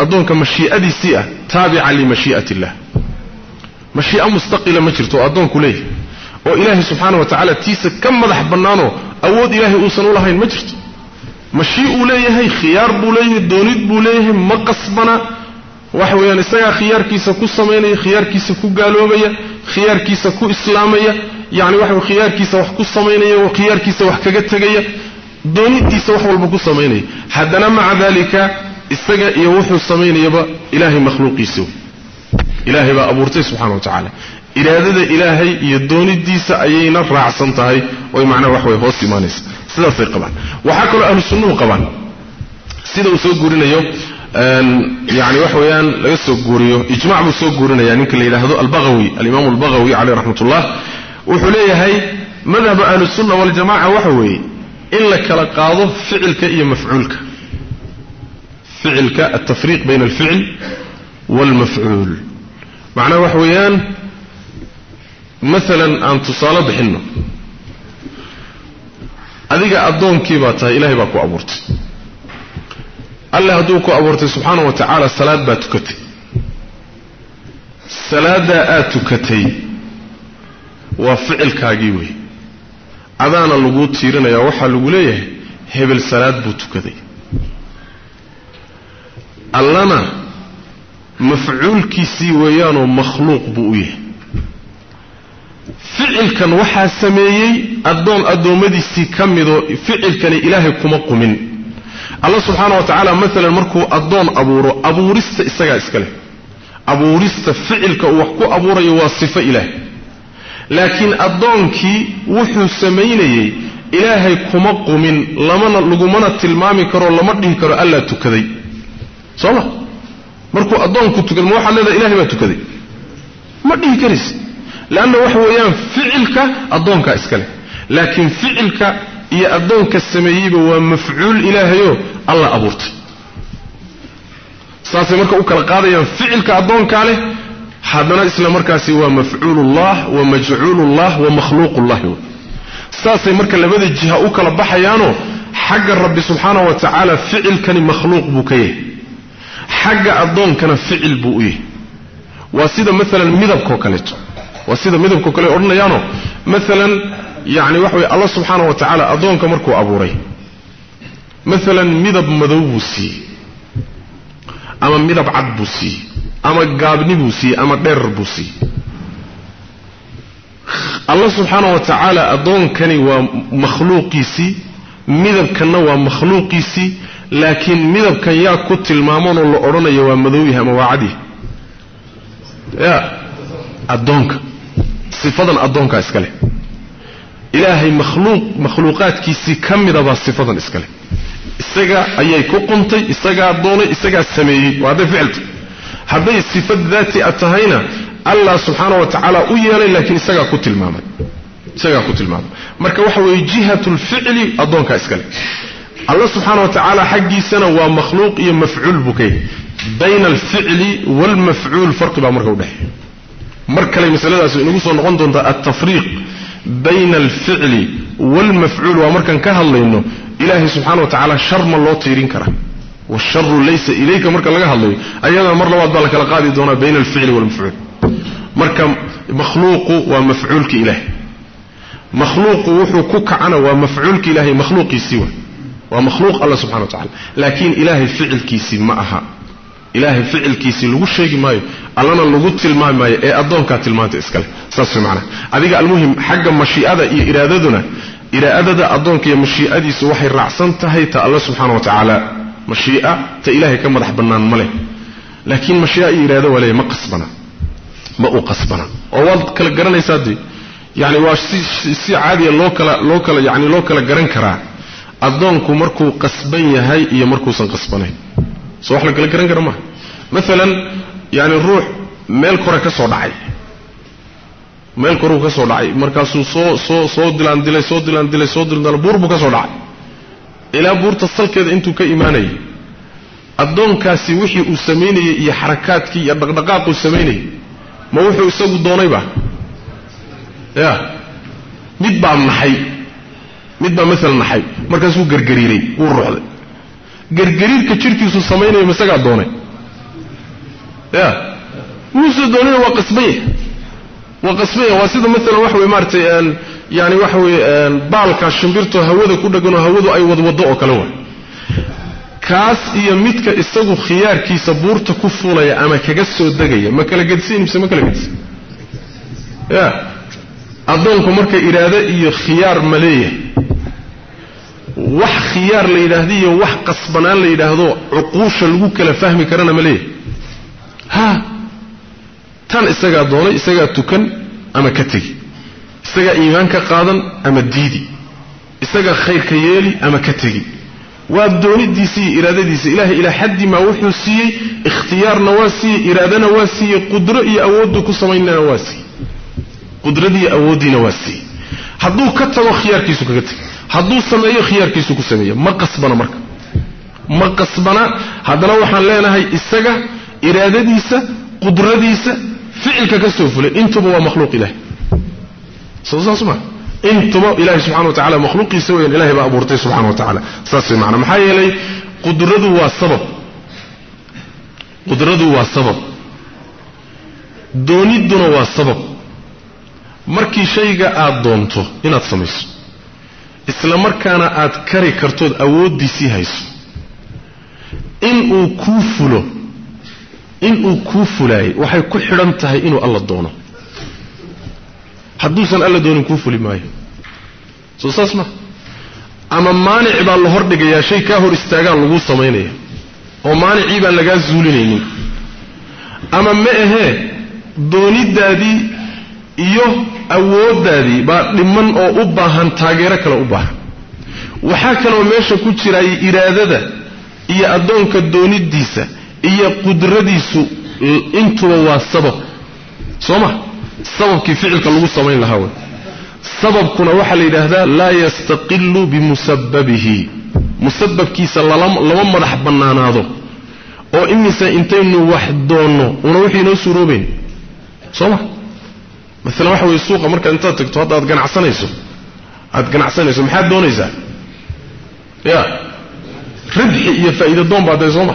addoonka mashii'adiisii ah taabica limashii'ati illah mashii'a mustaqila ma jirto oo addoonku leeyahay. Oo ilaahay subxaana wa tacaala tiisa ka madax bannaanoo awood ilaahay uusan u lahayn ma jirto. Mashii uu leeyahay khiyaar buu leeyahay doonid buu leeyahay ma qasbana. Waxa weeyaan isagaa khiyaarkiisa ku samaynaya khiyaarkiisa ku gaaloobaya khiyaarkiisa ku islaamaya. Yani waxa khiyaarkiisa wax ku samaynaya khiyaarkiisa wax kaga tegaya doonidiisa wax walba ku samaynaya. Haddana maca dalika isaga iyo wuxuu samaynayaba ilaahay makhluuqiisa. Ilaahay baa abuurtay subxana wa tacaala. Iraadada ilaahay iyo doonidiisa ayayna raacsan tahay oy macnaha wax way hoos imaanaysa. Sidaasay qabaan. Waxaa kaloo ahlu sunnuhu qabaan. Sida uu soo guurinayo yani waxa weeyaan laga soo guuriyo ijmac buu soo guurinaya ninka la yidhaahdo albagawi alimaam albagawi caleyh raxmat wuxuu leeyahay madhaba ahlusunna waljamaca waxa weeye in la kala qaado ficilka iyo mafcuulka. Ficilka altafriiq bayna alficil waalmafcuul macnaha waxa weeyaan maalan aan tusaale bixinno. Adiga addoonkii baa tahay ilahay baa ku abuurtay. Alle hadduu ku abuurtay subxaana wa tacaala salaad baa tukatay. Salaaddaa aad tukatay waa ficilkaagii wey adaana laguu tiirinayaa waxaa lagu leeyahay hebel salaad buu tukaday. Allana mafcuulkiisii weeyaanoo makhluuq buu u yahay. Ficilkan waxaa sameeyey addoon addoommadiisii ka midoo ficilkani ilaahay kuma qumin. Alla subxaana wa tacaala maalan markuu addoon abuuro abuurista isagaa iska leh. Abuurista ficilka uu wax ku abuurayo waa sifo ilaah laakiin addoonkii wuxuu samaynayey ilaahay kuma qumin lamana lagumana tilmaami karo lama dhihi karo allaa tukaday. Soo ma? Markuu addoonku tukada ma waxaad leedahay ilahay baa tukaday? Ma dhihi karaysa leanna waxa weeyaan ficilka addoonkaa iska leh. Laakiin ficilka iyo addoonka sameeyeyba waa mafcuul ilaahayo alla abuurtay. Saasay marka u kala qaadayaan ficilka addoonkaa leh haddana isla markaasi waa mafcuulullah wa majcuulullah wa makhluuqullahi saasay marka labada jiha u kala baxayaanoo xagga rabbi subxaana wa tacaala ficilkani makhluuq buu ka yahay. Xagga addoonkana ficil buu u yahay. Waa sida maalan midabkao kaleeto. Waa sida midabkao kale odhanayaano maalan yacni waxa weye allah subxaana wa tacaala addoonka markuu abuuray. Maalan midab madow buu siiyey. Ama midab cad buu siiyey ama gaabni buu siiyey ama dheerar buu siiyey. Allah subxaana wa tacaala addoonkani waa makhluuqiisii midabkanna waa makhluuqiisii laakiin midabkan yaa ku tilmaamanoo la odhanayo waa madow yahay ama waa cadyahay. Ya addoonka. Sifadan addoonkaa iska leh. Ilaahay makhluuq makhluuqaadkiisii ka midabaa sifadan iska leh. Isaga ayay ku quntay isagaa doonay isagaa sameeyey. Waa hadday ficilta hadday sifad daati a tahayna allah subxaana wa tacaala u yeelay laakiin isagaa ku tilmaamay. Marka waxa weeye jihat lficli addoonkaa iska leh. Allah subxaana wa tacaala xaggiisana waa makhluuq iyo mafcuul buu ka yahay bayna alficli waalmafcuul farqi baa marka udhexeeya mar kale masaladaas inagu soo noqon doontaa altafriiq bayna alficli waalmafcuul waa markaan ka hadlayno ilaahay subxana wa tacaala shar ma loo tiirin karaa washaru laysa ilayka marka laga hadlayo ayadana mar labaad baa la kala qaadi doonaa bayna alficli waalmafcuul marka makhluuqu waa mafcuulka ilaahay. Makhluuqu wuxuu ku kacana waa mafcuulka ilahay makhluuqiisii wa. Waa makhluuq alla subxana wa tacala laakiin ilaahay ficilkiisii ma aha. Ilaahay ficilkiisii lagu sheegi maayo allana lagu tilmaami maayo ee addoonkaa tilmaanta iskale. Saas way macnaha adiga almuhim xagga mashii'ada iyo iraadaduna iraadada addoonka iyo mashii'adiisu waxay raacsan tahay ta alla subxaana wa tacaala mashii'a ta ilaahay ka madax bannaan ma leh. Laakiin mashii'a iyo iraado waa leeyahy ma qasbana ma u qasbana. Oo waad kala garanaysaa dee yani waa si si caadiya loo kala loo kala yani loo kala garan karaa. Addoonku markuu qasban yahay iyo markuusan qasbanayn. Soo wax la kala garan kara maaha. Maalan yani ruux meel kore ka soo dhacay. Meel koruu ka soo dhacay. Markaasuu soo soo soo dilaandilay soo dilaandilay soo dilaandilay buur buu ka soo dhacay ilaa buurta salkeeda intuu ka imaanayay. Addoonkaasi wixii uu samaynayey iyo xarakaadkii iyo dhaqdhaqaaquu samaynayay ma wuxuu isagu doonayba ya. Mid baa naxay mid baa maala naxay markaasuu gergariiray wuu ruuxday. Gergariirka jirkiisu samaynaya masagaa doonay? Ya. Muuse doonina waa qasbanya waa qasbanya waa sida maalan waxa wey maaratay yani waxa weye baalka shimbirtoo hawada ku dhaganoo hawadu ay wadwaddo oo kale wa kaas iyo midka isagu khiyaarkiisa buurta ku fuulaya ama kaga soo degaya ma kala gedisan mise ma kala gedisan ya. Addoonku marka iraado iyo khiyaar ma leeyahay. Wax khiyaar la yidhaahdo iyo wax qasbanaan la yidhaahdo cuquusha lagu kala fahmi karana ma leeyahay. Ha! Tan isagaa doonay isagaa tukan ama ka tegi isagaa iimaan ka qaadan ama diidi isagaa khayrka yeeli ama ka tegi. Waa doonidiisa iyo iraadadiisa ilahay ilaa xaddi maa wuxuu siiyey ikhtiyaarna waa siiyey iraadana waa siiyey qudro iyo awooddu ku samaynana waa siiyey. Qudradiiyo awooddiina waa siiyey. Hadduu ka tago khiyaarkiisu kaga tegi. Hadduu sameeyo khiyaarkiisu ku sameeya ma qasbana marka. Ma qasbana. Haddana waxaan leenahay isaga iraadadiisa qudradiisa ficilka ka soo fulay intuba waa makhluuq ilahi soo saas ma intuba ilahi subxana wa tacala makhluuqiisa weyan ilahay baa abuurtay subxana wa tacala saas way macana maxaa yeelay qudradu waa sabab. Qudradu waa sabab. Doonidduna waa sabab. Markii shayga aad doonto inaad samayso isla markaana aad kari kartood awooddiisii hayso inuu kuu fulo inuu kuu fulaayay waxay ku xidhan tahay inuu alla doono hadduusan alla doonin kuu fuli maayo. Soo saas ma ama maanic baa la hordhigayaa shay kaa hor istaagaan laguu samaynaya oo maanicii baan lagaa zuulinaynin. Ama ma ahee dooniddaadii iyo awooddaadii baa dhiman oo u baahan taageero kale u baahan. Waxaa kaloo meesha ku jiraya iraadada iyo addoonka dooniddiisa iyo qudradiisu intuba waa sabab. Soo ma sababkii ficilka lagu samayn lahaa wey sababkuna waxaa la yidhaahdaa laa yastaqilu bimusababihi musababkiisa lama madax bannaanaado. Oo imise intaynu wax doonno una wixii inoo suuroobayn soo ma maalan waxa weye suuqa markaad intaad tagto hadda aad ganacsanayso aad ganacsanayso maxaad doonaysaa? Ya. Ribxi iyo faa'iida doon baa dee soo ma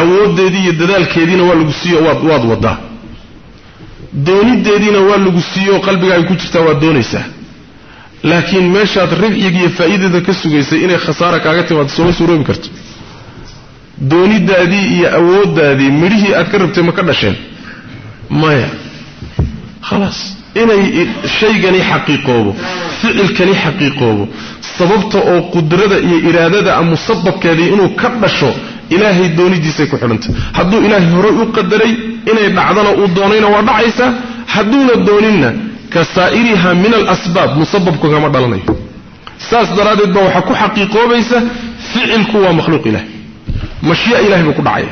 awooddeedii iyo dadaalkeediina waa lagu siiyo waad waad waddaa doonideediina waa lagu siiyo oo qalbigaaga ku jirtaa waad doonaysaa. Laakiin meeshaad ribxiga iyo faa'iidada ka sugaysay inay khasaara kaaga timaado sooma suuroobi karto. Doonidaadii iyo awooddaadii midhihii aad ka rabtay ma ka dhasheen? Maya. Khalaas inay shaygani xaqiiqoobo ficilkani xaqiiqoobo sababta oo qudrada iyo iraadada a musababkeedii inuu ka dhasho ilaahay doonidiisay ku xidhantay hadduu ilaahay horey u qadaray inay dhacdana uu doonayna waa dhacaysaa hadduuna dooninna ka saa'iriha min alasbaab musababku kama dhalanayo. Saas daraaddeed baa waxaa ku xaqiiqoobaysa ficilku waa makhluuq ilahi mashya ilahay buu ku dhacaya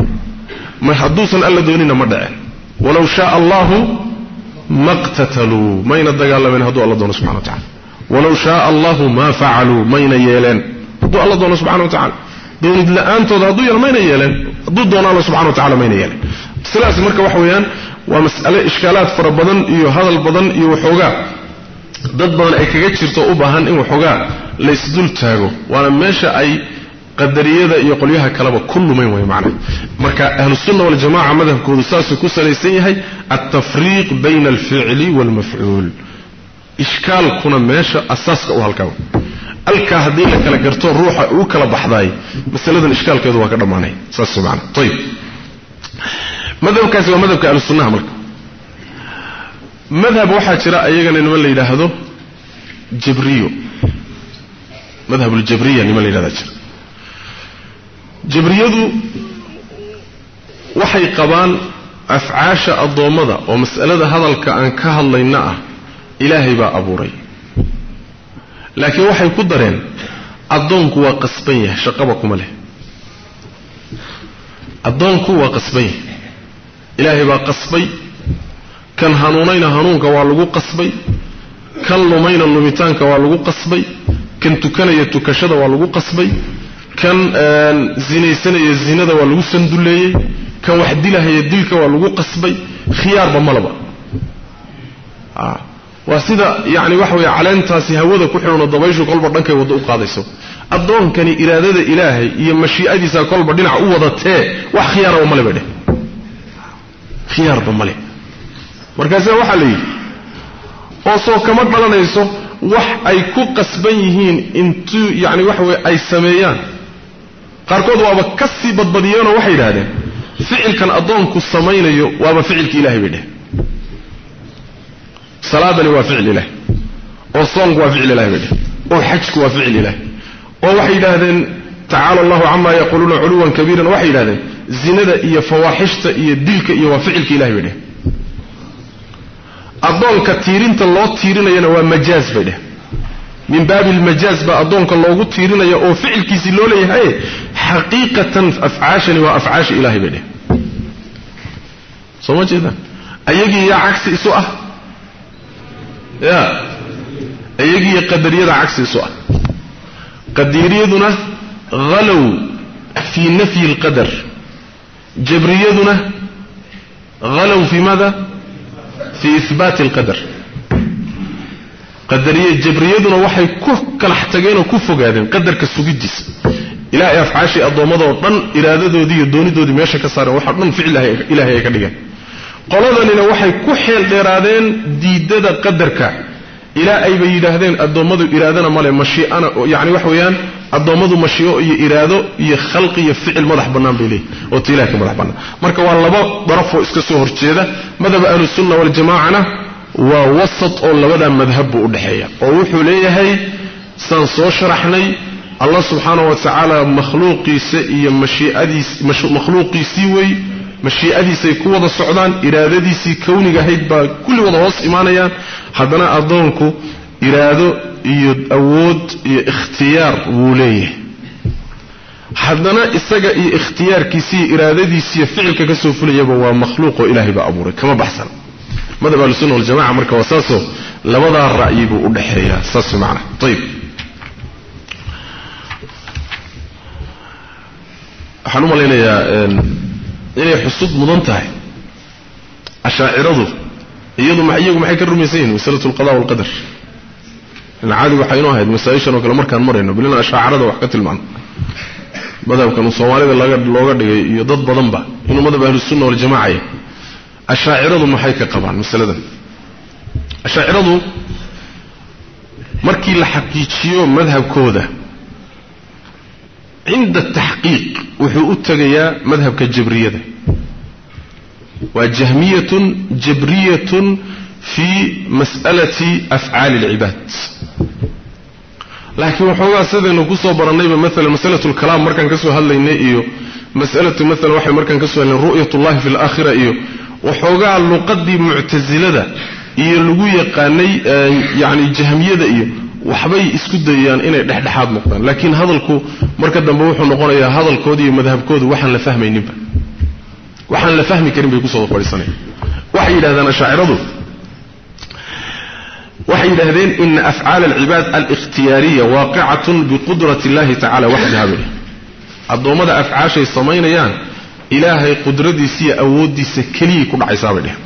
hadduusan alla doonina ma dhaceen walow shaaa allahu maqtataluu mayna dagaalameen hadduu alla doono subxana wa tacala walow shaaa allahu maa facaluu mayna yeeleen hadduu alla doono subxana wa tacala doonid la'aantooda hadduu yeel mayna yeeleen hadduu doono alla subxana wa tacala mayna yeeleen. Sidaas marka waxa weeyaan waa mas'ale ishkaalaad fara badan iyo hadal badan iyo waxoogaa. Dad badan ay kaga jirto u baahan in waxoogaa la isdul taago waana meesha ay qadariyada iyo qolyaha kaleba ku lumayn way macnaha. Marka ahlusunna waljamaca madhabkoodu saasuu ku salaysan yahay altafriiq bayna alficli waalmafcuul ishkaalkuna meesha asaaska u halkaa alkaa haddii la kala garto ruuxa uu kala baxdaay masaladan ishkaalkeedu waa ka dhammaanay. Saas maana ayib madhabkaasi waa madhabka ahlusunnaha marka. Madhab waxaa jira iyagana niman la yidhaahdo? Jabriyo madhabuljabriya niman la yidhahdaa jira. Jabriyadu waxay qabaan afcaasha addoommada oo mas'alada hadalka aan ka hadlayna ah ilaahay baa abuuray laakiin waxay ku dareen addoonku waa qasban yahay shaqaba kuma leh. Addoonku waa qasban yahay. Ilaahay baa qasbay. Kan hanuunayna hanuunka waa lagu qasbay. Kan lumayna lumitaanka waa lagu qasbay. Kan tukanaya tukashada waa lagu qasbay. Kan zinaysanaya zinada waa lagu sandulleeyey kan wax dilahaya dilka waa lagu qasbay. Khiyaarba malaba waa sida yani waxa weeye caleentaasi hawada ku xidhanoo dabayshu kolba dhankay waddo u qaadayso. Addoonkani iraadada ilaahay iyo mashii'adiisa kolba dhinac u wadatee wax khiyaaraba male bay dheh. Khiyaarba male markaasa waxaa la yidhi oo soo kama dhalanayso wax ay ku qasban yihiin intuu yani waxa weye ay sameeyaan. Qaarkood waaba ka sii badbadiyeenoo waxay yidhahdeen ficilkan addoonku samaynayo waaba ficilki ilahay bay dheh salaadani waa ficil ilahay oo soonku waa ficil ilahay bay dheh oo xajku waa ficil ilahay oo waxay yidhaahdeen tacaala allahu camaa yaquuluuna culuwan kabiiran. Waxay yidhahdeen zinada iyo fawaaxishta iyo dilka iyo waa ficilka ilahay bay dheh addoonka tiirinta loo tiirinayana waa majaaz bay dheh min baabi almajaaz baa addoonka loogu tiirinaya oo ficilkiisii loo leeyahay xaqiiqatan afcaashani waa afcaasha ilahay bay dheh soo ma jeedaan? Ayagii yaa cagsi isu ah ya. Ayagiiyo qadariyada cagsi isu ah. Qadariyaduna halow fii nafyi alqadar jabriyaduna halow fii maada fii ihbaati alqadar qadariye jabriyaduna waxay ku kalax tageenoo ku fogaadeen qadarka sugidiisa. Ilaahay afcaashii addoommadoo dhan iraadadoodii iyo doonidoodii meesha ka saareen waxao dhan ficil ilaahay ay ka dhigeen qoladanina waxay ku xeel dheeraadeen diidada qadarka. Ilaa ayba yidhaahdeen addoommadu iraadana male mashii'ana yacni wax weeyaan addoommadu mashii'o iyo iraado iyo khalqi iyo ficil madax bannaan bay leeyihiin oo ta ilahay ka madax bannaan. Marka waa laba darafoo iska soo horjeeda. Madhaba ahlusunna waljamaacana waa wasat oo labadaa madhab buu udhexeeya oo wuxuu leeyahay saan soo sharaxnay allah subxaana wa tacaala makhluuqiisa iyo mashiiadiis makhluuqiisii wey mashii'adiisay ku wada socdaan iraadadiisii kawniga ahayd baa kulli wada hoos imaanayaan. Haddana addoonku iraado iyo awood iyo ikhtiyaar wuu leeyahay. Haddana isaga iyo ikhtiyaarkiisiiyo iraadadiisiiyo ficilka ka soo fulayaba waa makhluuqoo ilaahay baa abuuray. Kama baxsan. Madhab ahlusunna waljamaca marka waa saasoo labadaa ra'yi buu u dhexeeyaa saas macna. Ayib waxaan u malaynayaa inay xusud mudan tahay. Ashaaciradu iyagu maxay ka rumaysan yihiin masalatu alqada walqadar caadi waxaynu ahayd masaa-ishan oo kale markaan marayno bilina ashaacirada wax ka tilmaano. Madhabkan soomaalida looga dhigay iyo dad badanba inuu madhab ahlusunna waljamaca yahy ashaaciradu maxay ka qabaan masaladan? Ashaaciradu markii la xaqiijiyo madhabkooda cinda taxqiiq wuxuu u tegayaa madhabka jabriyada. Waa jahmiyatun jabriyatun fii mas'alati afcaali alcibaad laakiin waxoogaa sidaynu ku soo barannayba maalan masalatu lkalaam markaan ka soo hadlaynay iyo masalatu maalan waxay markaan ka soo hadlaynay ru'yat ullahi fi alaakhira iyo waxoogaa luqadii muctasilada iyo lagu yaqaanay yani jahmiyada iyo waxbay isku dayayaan inay dhexdhexaad noqdaan. Laakiin hadalku marka dambe wuxuu noqonayaa hadalkooda iyo madhabkoodu waxaan la fahmayninba. Waxaan la fahmi karin bay ku soo fadhiisanaya waxay yidhahdeen ashaaciradu waxay yidhahdeen ina afcaal alcibaad alikhtiyaariya waaqicatun biqudrati illahi tacala waxdaha bay addoommada afcaashay samaynayaan ilaahay qudradiisa iyo awooddiisa keliyay ku dhacaysaa bay dheh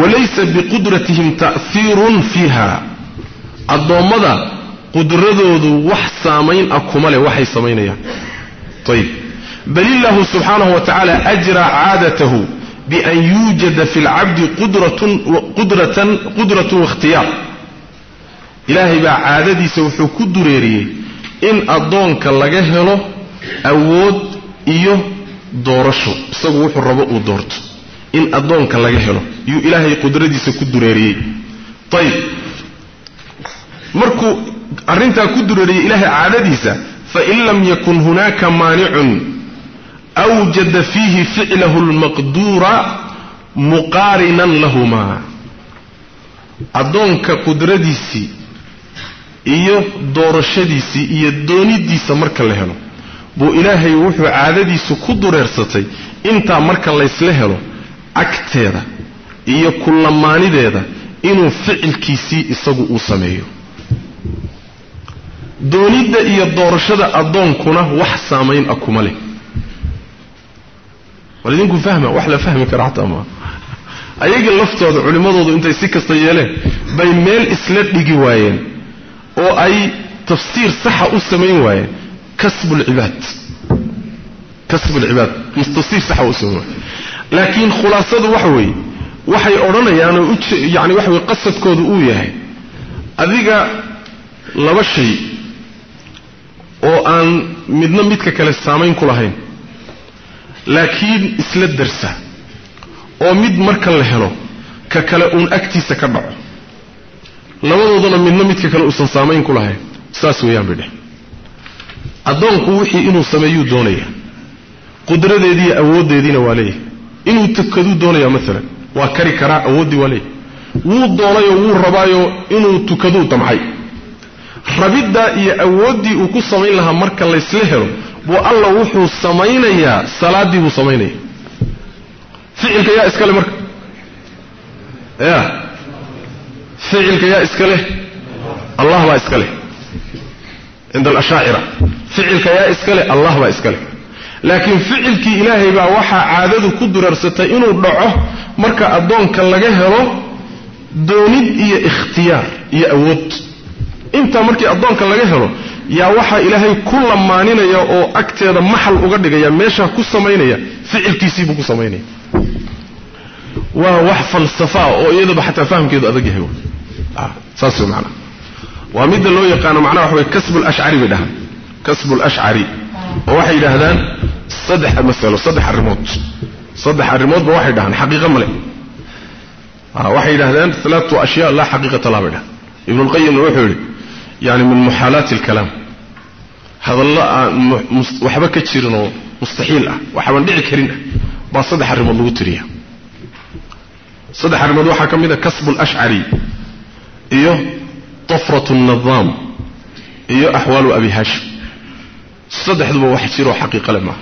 walaysa biqudratihim ta'hiirun fiiha addoommada qudradoodu wax saamayn ah kuma leh waxay samaynayaan. Ayib bal illaahu subxaanahu wa tacaala ajraa caadatahu bian yuujada fi lcabdi qudratan waاkhtiyaar ilaahay baa caadadiisa wuxuu ku dureeriyey in addoonka laga helo awood iyo doorasho. Isagu wuxuu rabo uu doorto in addoonka laga helo. Yuu ilaahay qudradiisa ku dureeriyey. Ayib markuu arrintaa ku dureeriyey ilaahay caadadiisa fain lam yakun hunaaka maanicun awjada fiihi ficlahu lmaqduura muqaarinan lahumaa. Addoonka qudradiisii iyo doorashadiisii iyo doonidiisa marka la helo buu ilaahay wuxuu caadadiisu ku dureersatay intaa marka laysla helo agteeda iyo kullamaanideeda inuu ficilkiisii isagu uu sameeyo doonidda iyo doorashada addoonkuna wax saamayn ah kuma leh. War idinku fahma wax la fahmi kara xataa maa ayaga laftooda culimmadoodu intay si kasta yeeleen bay meel isla dhigi waayeen oo ay tafsiir saxa u samayn waayeen. Kasbu lcibaad kasbu lcibaad tafsiir saxa u samayn waayeen. Laakiin khulaasadu waxa weeye waxay odhanayaanoo u yani waxa weye qasadkoodu uu yahay. Adiga laba shay oo aan midna midka kale saamayn ku lahayn. Laakiin isla darsa oo mid marka la helo ka kale uun agtiisa ka dhaco. Labadoodana midna midka kale uusan saamayn ku lahayn. Saas weeyaan bay dheh addoonku wixii inuu sameeyuu doonaya qudradeediiyo awooddeediina waa leeyahay. Inuu tukaduu doonaya maalan waa kari karaa awooddii waa leeyahay. Wuu doonayoo wuu rabaayo inuu tukaduu damcay rabiddaa iyo awooddii uu ku samayn lahaa marka laysla helo buu alla wuxuu samaynayaa salaaddii buu samaynaya ficilka yaa iska leh marka. Ya ficilka yaa iska leh. Allah baa iska leh. Cinda alashaacira ficilka yaa iska leh allah baa iska leh. Laakiin ficilkii ilaahay baa waxaa caadadu ku durarsatay inuu dhaco marka addoonka laga helo doonid iyo ikhtiyaar iyo awood intaa markii addoonka laga helo yaa waxaa ilaahay ku lamaaninaya oo agteeda maxal uga dhigaya meeshaa ku samaynaya ficilkiisiibuu ku samaynaya. Waa wax falsafaa oo iyadaba xataa fahamkeedu adag yahay. Saas macnaa waa midda loo yaqaano macnaha waxa way kasbu lashcari bay dhahaan. Kasbu lashcari oo waxay yidhaahdaan saddex masalo saddex arrimood. Saddex arrimoodba waxay dhahaan xaqiiqa male waxay yidhahdaan alaatu ashyaa laa xaqiiqata laha bay dhahaan. Ibnu lqayimna wuxuu yidhi yani min muxaalaati alkalaam hadallo aan waxba ka jirin oo mustaxiil ah waxaban dhici karin ah baa saddex arrimood lagu tiriya saddex arrimood waxaa ka mid a kasbu lashcari iyo tafrat nadaam iyo axwaalu abi hashim saddexduba wax jiroo xaqiiqa le maaha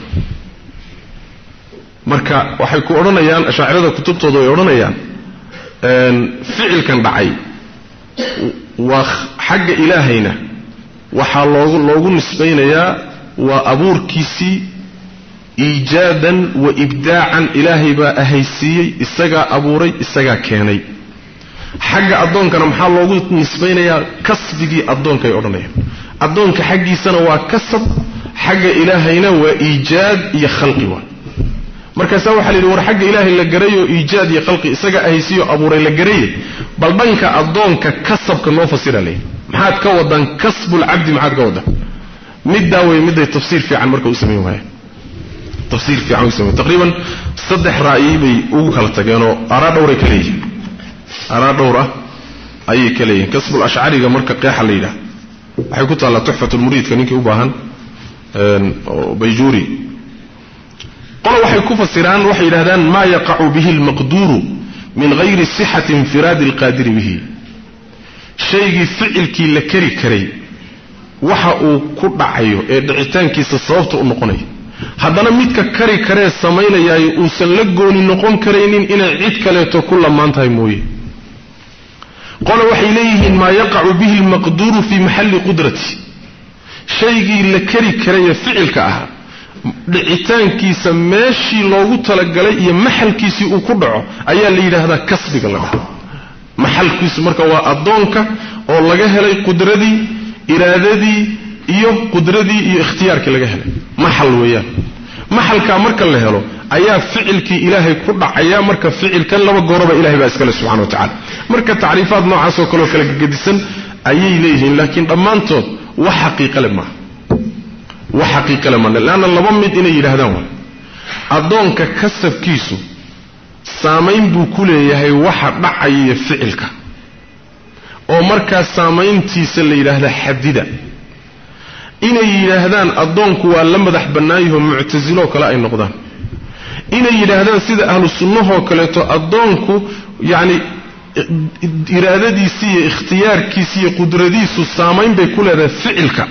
marka waxay ku odhanayaan ashaacirada kutubtooda way odhanayaan ficilkan waa xagga ilaahayna. Waxaa loogu loogu nisbaynayaa waa abuurkiisii iijaadan wa ibdaacan ilaahay baa ahaysiiyey isagaa abuuray isagaa keenay. Xagga addoonkana maxaa loogu nisbaynayaa kasbigii addoonkay odhanayaan. Addoonka xaggiisana waa kasab xagga ilaahayna waa iijaad iyo khalqi waa markaasaa waxaa la yidhi war xagga ilaahay la garayoo iijaad iyo khalqi isaga ahaysiyo abuuray la garaye bal dhanka addoonka kasabka noo fasira leeyahy maxaad ka wadaan kasbulcabdi maxaad ka wadaan middaa wey midday tafsiir fiican marka u samayn waayeen tafsiir fiican u samayn taqriiban saddex ra'yi bay ugu kala tageenoo araa dhowray ka leeyihiin. Araa dhowr ah ayay ka leeyihiin. Kasbul marka qeexa la yidhaha waxay ku taallaa tuxfatulmuriidka ninkii u baahan bayjuuri qolo waxay ku fasiraan waxay yidhahdaan maa yaqacu bihi almaqduuru min hayri sixati infiraadi alqaadiri bihi. Shaygii ficilkii la keri karay waxa uu ku dhacayo ee dhicitaankiisa sababta u noqonayo haddana midka kari karee samaynayaayo uusan la gooni noqon karaynin inay cid kaleeto ku lamaan tahay mooye. Qole waxay leeyihiin maa yaqacu bihi almaqduuru fii maxalli qudrati. Shaygii la keri karayee ficilka ahaa dhicitaankiisa meeshii loogu talagalay iyo maxalkiisii uu ku dhaco ayaa la yidhaahdaa kasbiga la dhaha maxalkiisu marka waa addoonka oo laga helay qudradii iraadadii iyo qudradii iyo ikhtiyaarkii laga helay. Maxal weeyaan. Maxalkaa marka la helo ayaa ficilkii ilaahay ku dhacaya marka ficilkan laba gooroba ilahay baa iskale subxana wa tacala marka tacriifaad noocaasoo kaleoo kala gegedisan ayay leeyihiin laakiin dhammaantood wax xaqiiqale maaha wax xaqiiqale maaha leanna laba mid inay yidhaahdaan waa addoonka kasabkiisu saamayn buu ku leeyahay waxa dhacaya ficilka oo markaa saamayntiisa la yidhaahda xadida. Inay yidhaahdaan addoonku waa la madax bannaayahoo muctasiloo kale ay noqdaan. Inay yidhaahdaan sida ahlu sunnahoo kaleeto addoonku yacni iraadadiisi iyo ikhtiyaarkiisi iyo qudradiisu saamayn bay ku leedahay ficilka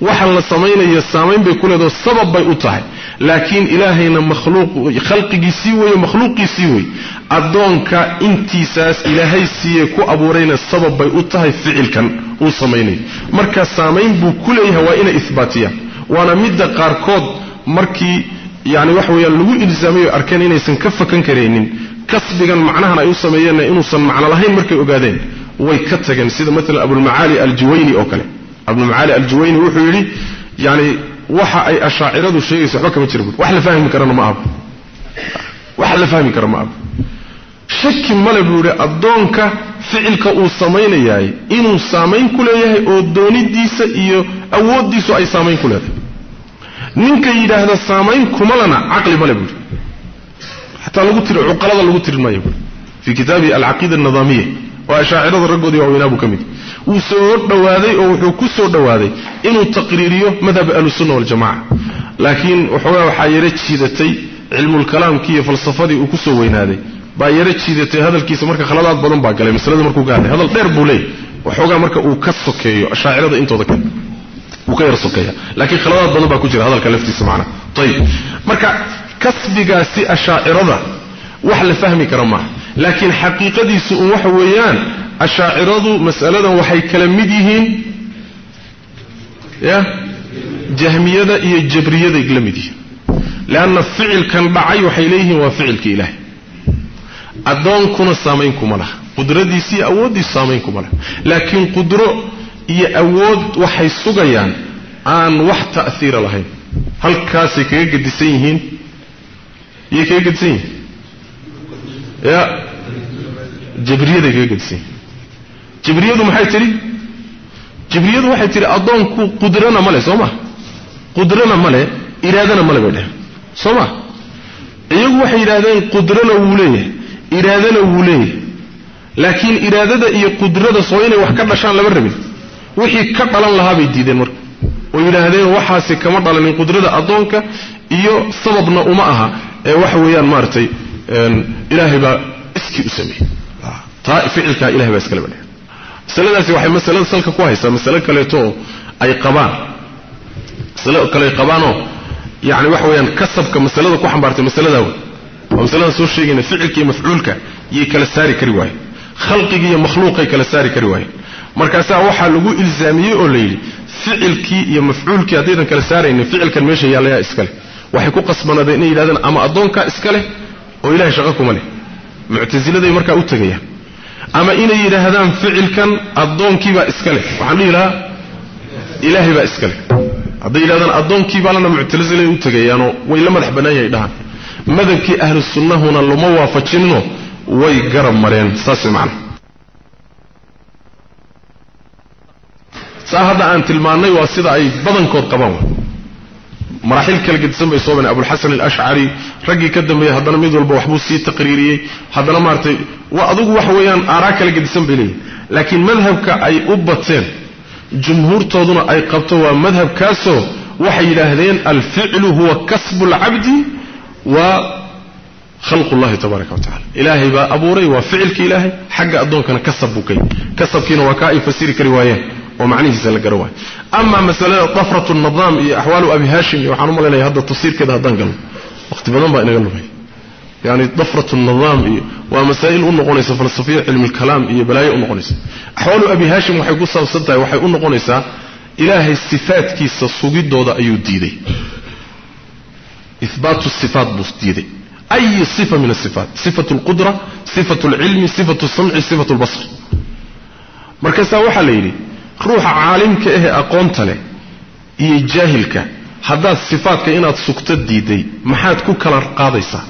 waxa la samaynayo saamayn bay ku leedaho sabab bay u tahay. Laakiin ilaahayna makhluuq khalqigiisii weeye makhluuqiisii wey addoonka intiisaas ilaahay siiyey ku abuurayna sabab bay u tahay ficilkan uu samaynayo. Marka saamayn buu ku leeyahay waa inay ihbaatiyaan waana midda qaarkood markii yani waxa weeyaan lagu ilsaamayo arkeen inaysan ka fakan karaynin kasbigan macnahan ay u sameeyeenna inuusan macno lahayn markay ogaadeen way ka tageen sida maalan abulmacaali aljuwayni oo kale abulmacaali aljuwayni wuxuu yidhi yani waxa ay ashaaciradu sheegayso waxba kama jira buui wax la fahmi karana ma ahbo wax la fahmi kara ma ahbo shaki male buu yidhi addoonka ficilka uu samaynayaay inuu saamayn ku leeyahay oo doonidiisa iyo awooddiisu ay saamayn ku leedahay. Ninka yidhaahda saamayn kumalana caqli male buuri xataa lagu tiri cuqalada lagu tirin maayo buuri fii kitaabihi alcaqiida annidaamiya oo ashaacirada raggoodii waaweynaa buu ka mid. Wuu soo dhowaaday oo wuxuu ku soo dhowaaday inuu taqriiriyo madhab ahlusunna waljamaca laakiin waxoogaa waxaa yaro jiidatay cilmulkalaamkii iyo falsafadii uu ku soo weynaaday. Baa yaro jiidatay hadalkiisa marka khaladaad badan baa galay masalada markuu ka hadlay hadal dheer buu leeyahy waxoogaa marka uu ka sokeeyo ashaacirada intooda kale wuu ka yar sokeeya. Laakiin khaladaad badan baa ku jira hadalka laftiisa macnaha ayib marka kasbigaasi ashaacirada wax la fahmi kara maaha laakiin xaqiiqadiisu un waxa weeyaan ashaaciradu mas'aladan waxay kala mid yihiin ya jahmiyada iyo jabriyaday la mid yihiin. Leanna ficilkan dhacay waxay leeyihiin waa ficilka ilaahay. Addoonkuna saamayn kuma laha. Qudradiisi iyo awooddiisu saamayn kuma laha. Laakiin qudro iyo awood waxay sugayaan aan wax ta'hiira lahayn. Halkaasay kaga gedisan yihiin? Iyay kaga gedisan yihiin jabriyaday kaga gedisan yihiin jabriyadu maxay tidhi? Jabriyadu waxay tidhi addoonku qudrana male soo ma? Qudrana male iraadana male bay dheheen soo ma? Iyagu waxay yidhaahdeen qudrana wuu leeyahay iraadana wuu leeyahay. Laakiin iraadada iyo qudrada soo inay wax ka dhashaan lama rabin. Wixii ka dhalan lahaa bay diideen marka. Oo yidhaahdeen waxaasi kama dhalanin qudrada addoonka iyo sababna uma aha ee waxa weeyaan maaragtay ilaahay baa iskii u sameeyey ficilkaa ilahay baa iskale badhe masaladaasi waxay masalada salka ku haysaa masale kaleeto oo ay qabaan. Masale kale qabaanoo yani waxa weeyaan kasabka masalada ku xambaartay masaladaa wey waa masalada soo sheegayna ficilka mafcuulka yay kala saari kari waayeen. Khalqigii iyo makhluuqay kala saari kari waayeen. Markaasaa waxaa lagu ilzaamiyey oo la ficilkii iyo mafcuulkii haddaydan kala saaraynin ficilkan meesha yaalayaa iskale waxay ku qasbanaadeen inay yidhahdeen ama addoonkaa iska leh oo ilahay shaqo kuma leh muctasiladay markaa u tegayaan ama inay yidhaahdaan ficilkan addoonkiibaa iska leh. Waxaan dhihi lahaa ilaahay baa iska leh. Hadday yidhahdaan addoonkiibaalana muctasilay u tegayaanoo way la madax bannaan yahay dhahaan. Madhabkii ahlu sunnahuna lama waafajinno way garab mareen. Saas macna. Saa hadda aan tilmaannay waa sida ay badankood qabaan maraaxil kala gedisan bay soo banay abulxasan alashcari raggii ka dambeeyey haddana mid walba waxbuu sii taqriiriyey. Haddana maaratay waa adugu waxa weeyaan aaraa kala gedisan bay leeyihiin laakiin madhabka ay u bateen jumhuurtooduna ay qabto waa madhabkaasoo waxay yidhaahdeen alficlu huwa kasbu alcabdi wa khalq llahi tabaaraka wa tacala ilaahay baa abuuray waa ficilka ilaahay xagga addoonkana kasab buu kay kasabkiina waa kaa ay fasiri kari waayeen oo macnihiisa la garan waayo ama masalada dafrat nadaam iyo axwaalu abi hashim iyo waxaan u malaynaya hadda tafsiirkeeda haddaan galno waqti badan baa inaga lumay. Yani dafrat nadaam iyo waa masaa'il u noqonaysa falsafiya cilmi lkalaam iyo balaayo u noqonaysa. Axwaalu abi hashim waxay ku saabsan tahay waxay u noqonaysaa ilaahay sifaatkiisa sugidooda ayuu diiday. Ihbaatu sifaat buu diiday. Ay sifa min asifaat sifat lqudra sifat lcilmi sifat samci sifat lbasr markaasaa waxaa la yidhi ruuxa caalimka ahee aqoonta leh iyo jaahilka haddaad sifaadka inaad sugto diiday maxaad ku kala qaadaysaa?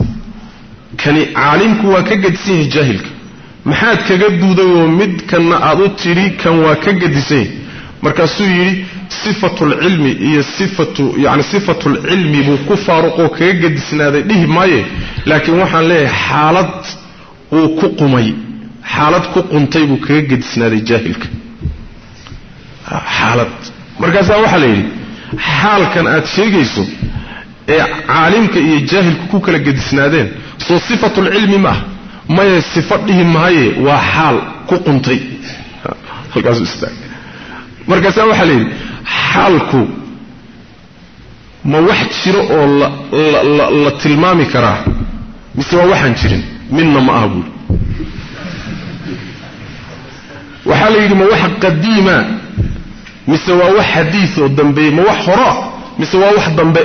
Kani caalimku waa ka gedisan yahay jaahilka. Maxaad kaga duudayoo midkanna aad u tidhi kan waa ka gedisan yahay markaasuu yidhi sifatulcilmi iyo sifatu yani sifatulcilmi buu ku faaruqoo kaga gedisnaaday. Dhihi maaye? Laakiin waxaan leeyahay xaalad uu ku qumay xaalad ku quntay buu kaga gedisnaaday jaahilka xaalad. Markaasaa waxaa la yidhi xaalkan aad sheegayso ee caalimka iyo jaahilku ku kala gedisnaadeen soo sifatulcilmi ma ah maye sifo dhihi maaye waa xaal ku quntay. Markaasaa waxaa la yidhi xaalku ma wax jiro oo la tilmaami karaa mise waa waxaan jirin midna ma aha buuri waxaa la yidhi ma wax qadiima mise waa wax xadiid oo dambeeye ma wax horoa mise waa wax dambe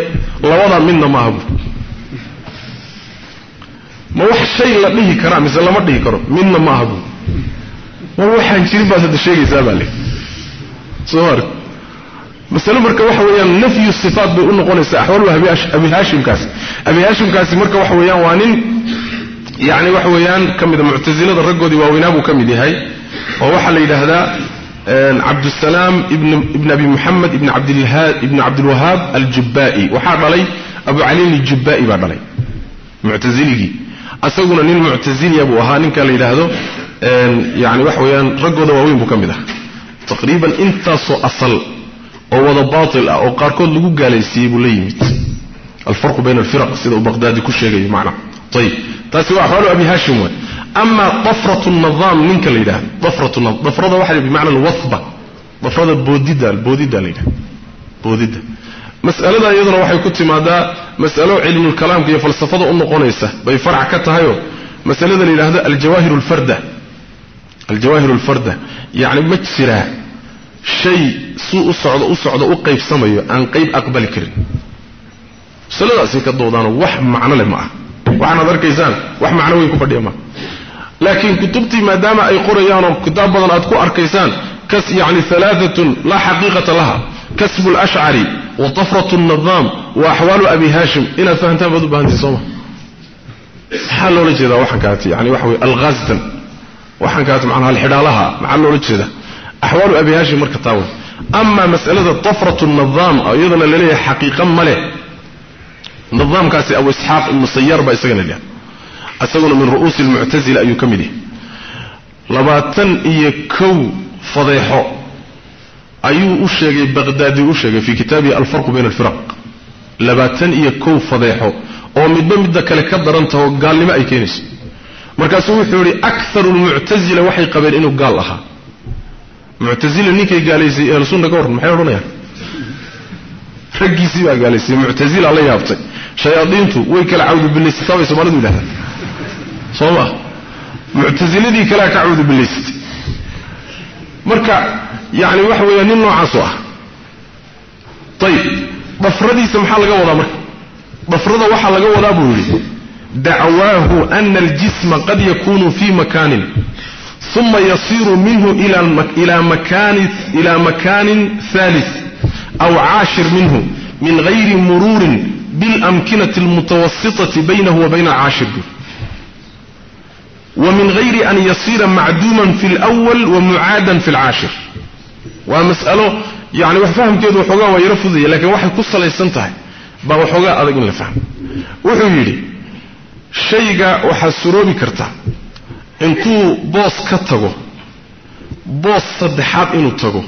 labadaa midna ma aha buuri ma wax shay la dhihi karaa mise lama dhihi karo midna ma aha buuri ma waxaan jirin baad hadda sheegaysaa baa le soo mar masale marka waxa weeyaan nafyu sifaat bay u noqonaysaa. Axwaalu abi haashimkaasi. Abi haashimkaasi marka waxa weeyaan waa nin yani waxa weeyaan ka mida muctasilada raggoodii waaweynaa buu ka mid yahay oo waxaa la yidhaahdaa cabdusalaam ibn abi muxamed ibn cabdilwahaab aljubba'i. Waxaa dhalay abu caliin aljubba'i baa dhalay. Muctaziligii asaguna nin muctaziliya buu ahaa ninka la yidhaahdo yani waxa weeyaan raggooda waaweyn buu ka mid ahaa taqriiban intaasoo asal oo wada baatil ah oo qaarkood lagu gaalaysiiyey buu la yimid. Alfarqu bayna alfiraq sida uu baqdaadi ku sheegayo macna. Ayib taasi waa axwaalu abi hashim waay ama dafrat nadaam ninka la yidhahdo dafrat dafrada waxa bimacna alwasba. Dafrada boodida boodida la yidhahdo boodida. Mas'alada iyaduna waxay ku timaadaa mas'alo cilmulkalaamka iyo falsafada u noqonaysa. Bay farc ka tahayoo masalada la yidhahdo aljawaahir alfarda. Aljawaahir alfarda. Yacni ma jiraa shay suu u socdo u socdo u qaybsamayo aan qayb aqbali karin. Masaladaasay ka doodaanoo wax macno leh ma ah waxaanaad arkaysaan wax macno weyn ku fadhiya maaha laakiin kutubtii maadaama ay qorayaanoo kitaab badan aad ku arkaysaan yani alaaatun laa xaqiiqata laha kasbu lashcari wa tafrat nadaam wa axwaalu abi hashim inaad fahantaan baad u bahantii sooma maxaa loola jeedaa waxaan kaati yani waxa wey alghazdan. Waxaan kaati manaa alxidhaalaha. Maxaa loola jeeda axwaalu abi hashim marka taa wey ama masalada tafrat nadaam iyadana la leeyahay xaqiiqa ma leh. Abu isxaaq ibnu sayar baa isagana leh isaguna min ru'uusi lmuctazila ayuu ka mid yahay. Labaatan iyo kow fadeexo ayuu u sheegay baqhdaadi u sheegay fii kitaabihi alfarqu bayna alfiraq. Labaatan iyo kow fadeexo oo midba midda kale ka daran taho gaalnimo ay keenayso. Markaasuu wuxuu yidhi akaru lmuctazila waxay qabeen inuu gaal ahaa. Muctazila ninkay gaalaysay ahlusunna ka warran maxay odhanayaan? Raggiisii baa gaalaysay muctazila la yaabtay. Shayaadiintu way kala cawdubilaysata bay soomaalidu yidhahdaan soo ma? Muctasiladii kalea ka cawdubilaysatay marka yani waxa weeyaa nin noocaasu ah. Ayib dafradiisa maxaa laga wadaa marka? Dafrada waxaa laga wadaa buu yidhi dacwaahu ana aljisma qad yakunu fi makanin uma yasiru minhu ila makanin halis aw caashir minhu min gayri muruurin biاlamkinati اlmutawasitati baynahu wa bayna alcaashir buu wa min gayri an yasiira macduuman fi اlأwal wa mucaadan fi اlcaashir waa mas'alo yani wax fahamkeedu waxoogaa waa yaro fudaya lakiin waxay ku salaysan tahay baa waxoogaa adag in la fahmo wuxuu yidhi shayga waxaa suroobi karta intuu boos ka tago boos saddexaad inuu tago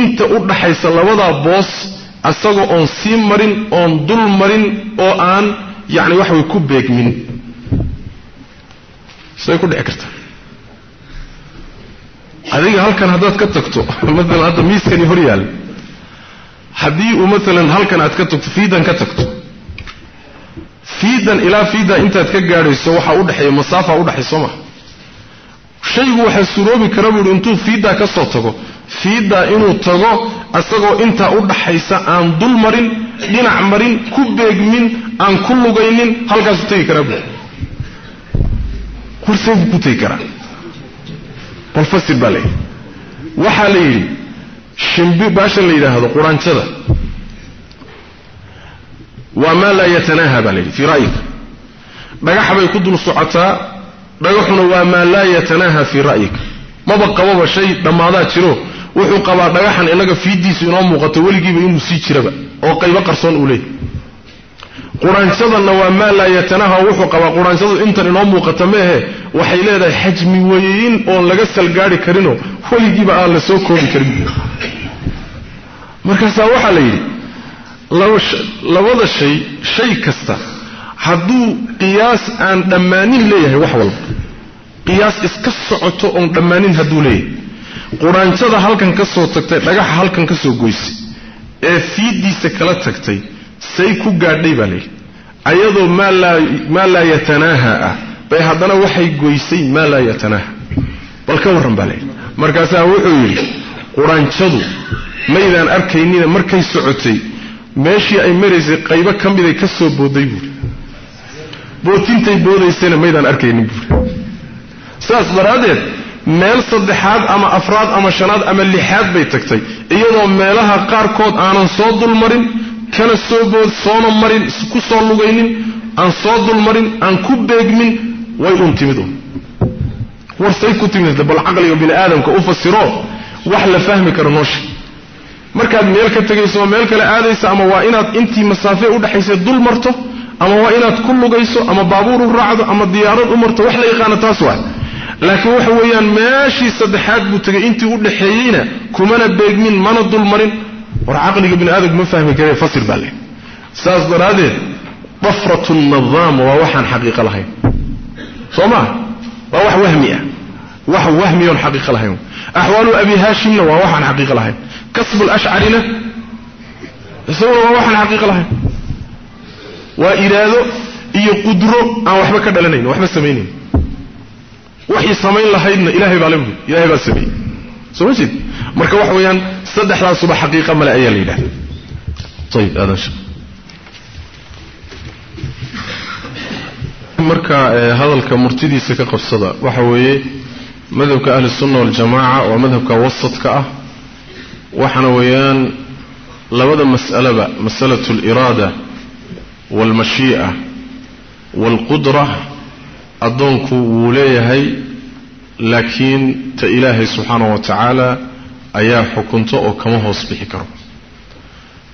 inta u dhaxaysa labadaa boos asagoo oon sii marin oon dul marin oo aan yacni waxa way ku beegmin say ku dhici karta. Adiga halkan haddaad ka tagto maalan hadda miiskani hor yaal. Haddii uu maalan halkan aad ka tagto fiidan ka tagto. Fiidan ilaa fiida intaad ka gaadhayso waxaa udhexeeya masaafa udhexaysa soo maa shaygu waxaa suroobi kara buuhi intuu fiiddaa ka soo tago fiiddaa inuu tago isagoo intaa u dhaxaysa aan dul marin dhinac marin ku beegmin aan ku lugaynin halkaasuu tegi karaa buui buu ku tegi karaa bal fasir baa layidhi waxaa la yidhi shimbi baashan la yidhaahdo quraanjada. Waa maa laa yatanaaha baa layidhi fii ra'yika dhagax bay ku dul socotaa dhagaxuna waa maa laa yatanaaha fii ra'yika maba qababa shay dhammaadaa jiro. Wuxuu qabaa dhagaxan innaga fiiddiisu inoo muuqato weligiiba inuu sii jiraba oo qaybo qarsoon uu leeyahy quraanjadanna waa maa laa yatanaha wuxuu qabaa quraanjadu intan inoo muuqata meehe. Waxay leedahay xajmi weyn oon laga salgaari karinoo weligiiba aan la soo koobi karin. Markaasaa waxaa la yidhi labada shay shay kasta hadduu qiyaas aan dhammaanin leeyahay wax walba qiyaas iska socoto oon dhammaanin hadduu leeyahay. Quraanjada halkan ka soo tagtay dhagaxa halkan ka soo goysay ee fiiddiisa kala tagtay say ku gaadhay baa layidhi ayadoo maa laa yatanaaha ah. Bay haddana waxay goysay maa laa yatanaaha. Bal ka warran baa layidhi markaasaa wuxuu yidhi quraanjadu maydaan arkaynina markay socotay meeshii ay maraysay qaybo ka miday ka soo booday buuri bootintay boodaysayna maydaan arkaynin buuri saas daraaddeed meel saddexaad ama afraad ama shanaad ama lixaad bay tagtay iyadoo meelaha qaarkood aanan soo dulmarin kana soo soona marin ku soo lugaynin aan soo dulmarin aan ku beegmin way un timid warsay ku timid bal caqliga bini aadamka u fasiro wax la fahmi karo noosha markaad meel ka tegayso meel kale aadaysa ama waa inaad intii masaafe udhexaysa dul marto ama waa inaad ku lugayso ama baabuur u raacdo ama diyaarad u marto wax la yaqaana taas waa. Laakiin waxa weeyaan meeshii saddexaad buu tegay intii u dhaxeeyeyna kumana beegmin mana dulmarin war caqliga bini aadamku ma fahmi kare fasir baa leh. Saas daraaddeed dafratu nadaam waa waxaan xaqiiqo lahayn. Soo maa waa wax wahmi ah. Wax wahmi xaqiiqo lahayn. Axwaalu abi haashimna waa waxaan xaqiiqo lahayn. Kasbu lashcarina isaguna waa waxaan xaqiiqo lahayn. Waa iraado iyo qudro aan waxba ka dhalanayn waxba samaynayn waxay samayn lahaydna ilahay baa labuhi ilahay baa sameeyey soo ma jeed marka waxa weeyaan saddexdaasuba xaqiiqa male ayaa la yidhahda ayib aadan marka hadalka murtidiisa ka qabsada waxa weeye madhabka ahli sunna waljamaaca waa madhabka wasadka ah. Waxaana weeyaan labada mas'alaba masalatu aliraada waalmashii'a waalqudra addoonku wuu leeyahay laakiin ta ilaahay subxaanahu wa tacaala ayaa xukunto oo kama hoos bixi karo.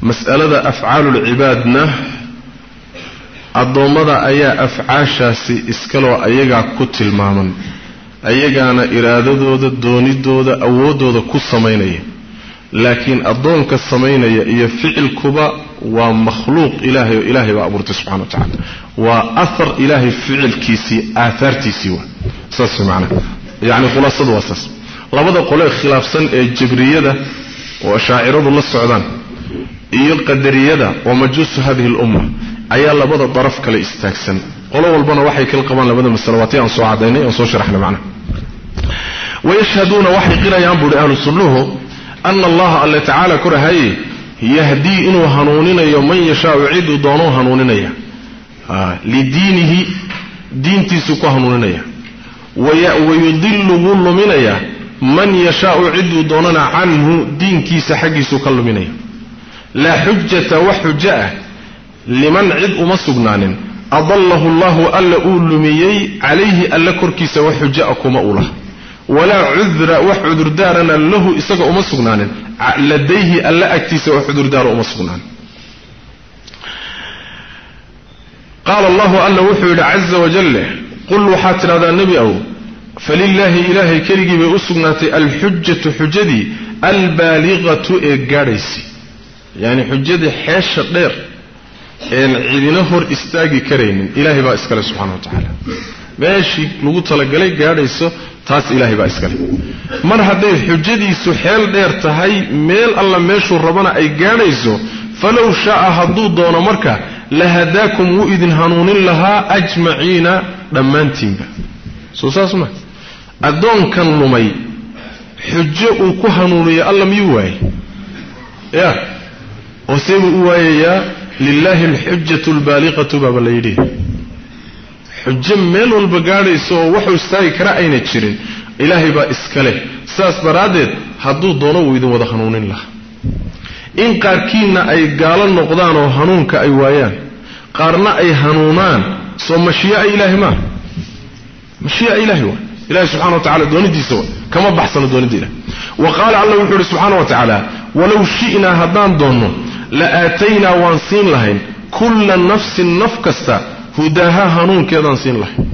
Mas'alada afcaalulcibaadna addoommada ayaa afcaashaasi iskaloo ayagaa ku tilmaaman ayagaana iraadadooda doonidooda awooddooda ku samaynaya. Laakiin addoonka samaynaya iyo ficilkuba waa makhluuq ilaahay oo ilaahay baa abuurtay subxana wa tacala waa ahar ilaahay ficilkiisii aahaartiisii waa. Saas macnaha yacni khulaasadu waa saas. Labada qole khilaafsan ee jabriyada oo ashaaciradu la socdaan iyo qadariyada waa majuusu hadihi lumma ayaa labada daraf kale istaagsan. Qolo walbana waxay kala qabaan labada masale waatay aan soo cadaynay aan soo sharaxnay macnaha wayashhaduuna waxay qirayaan buuhi ahlu sunnuhu ana allaha alle tacaala korahaye yahdii inuu hanuuninayo man yashaau ciduu diintiisuu ku hanuuninaya wayudilu wuu luminayaa man yashaau ciduu doonana canhu diinkiisa xaggiisuu ka luminaya. Laa xujata wax xujo ah liman cid uma sugnaanin. Adallahu allahu alla uu lumiyey calayhi alla korkiisa wax xujo a kuma u walaa cudra wax cudurdaarana lahu isaga uma sugnaanin. Ladayhi alla agtiisa wax cudurdaara uma sugnaanin. Qaala allahu alla wuxuu yidhi caza wajale qul waxaad tidhahdaa nebi ow falilaahi ilaahay keligii bay u sugnaatay alxujatu xujadii albaaliqatu ee gaadhaysay yacni xujadii xeesha dheer een cidina hor istaagi karaynin ilaahay baa iskale subxana wa tacaala. Meeshii lagu talagalay gaadhayso taas ilaahay baa iskale mar hadday xujadiisu xeel dheer tahay meel alla meeshuu rabana ay gaadhayso falow shaaa hadduu doono marka lahadaakum wuu idin hanuunin lahaa ajmaciina dhammaantiinba. Soo saas ma. Addoonkan lumay xujo uu ku hanuuniyo alla miyuu waayey. Ya. Oo see buu u waayayaa lilaahi alxujatu albaaliqatu baaba la yidhi. Xujo meel walba gaadhayso oo waxuu istaagi kara ayna jirin ilaahay baa iska leh. Saas daraaddeed hadduu doono wuu idin wada hanuunin lahaa. In qaarkiinna ay gaalo noqdaan oo hanuunka ay waayaan qaarna ay hanuunaan soo mashii'a ilaahi maaha mashii'a ilaahi waa ilahi subxana wa tacala doonidiisa waa kama baxsano doonida ilahi wa qaala alla wuxuu ihi subxaana wa tacaala walow shi'naa haddaan doonno la aataynaa waan siin lahayn. Kulla nafsin naf kasta hudaaha hanuunkeedaan siin lahayn.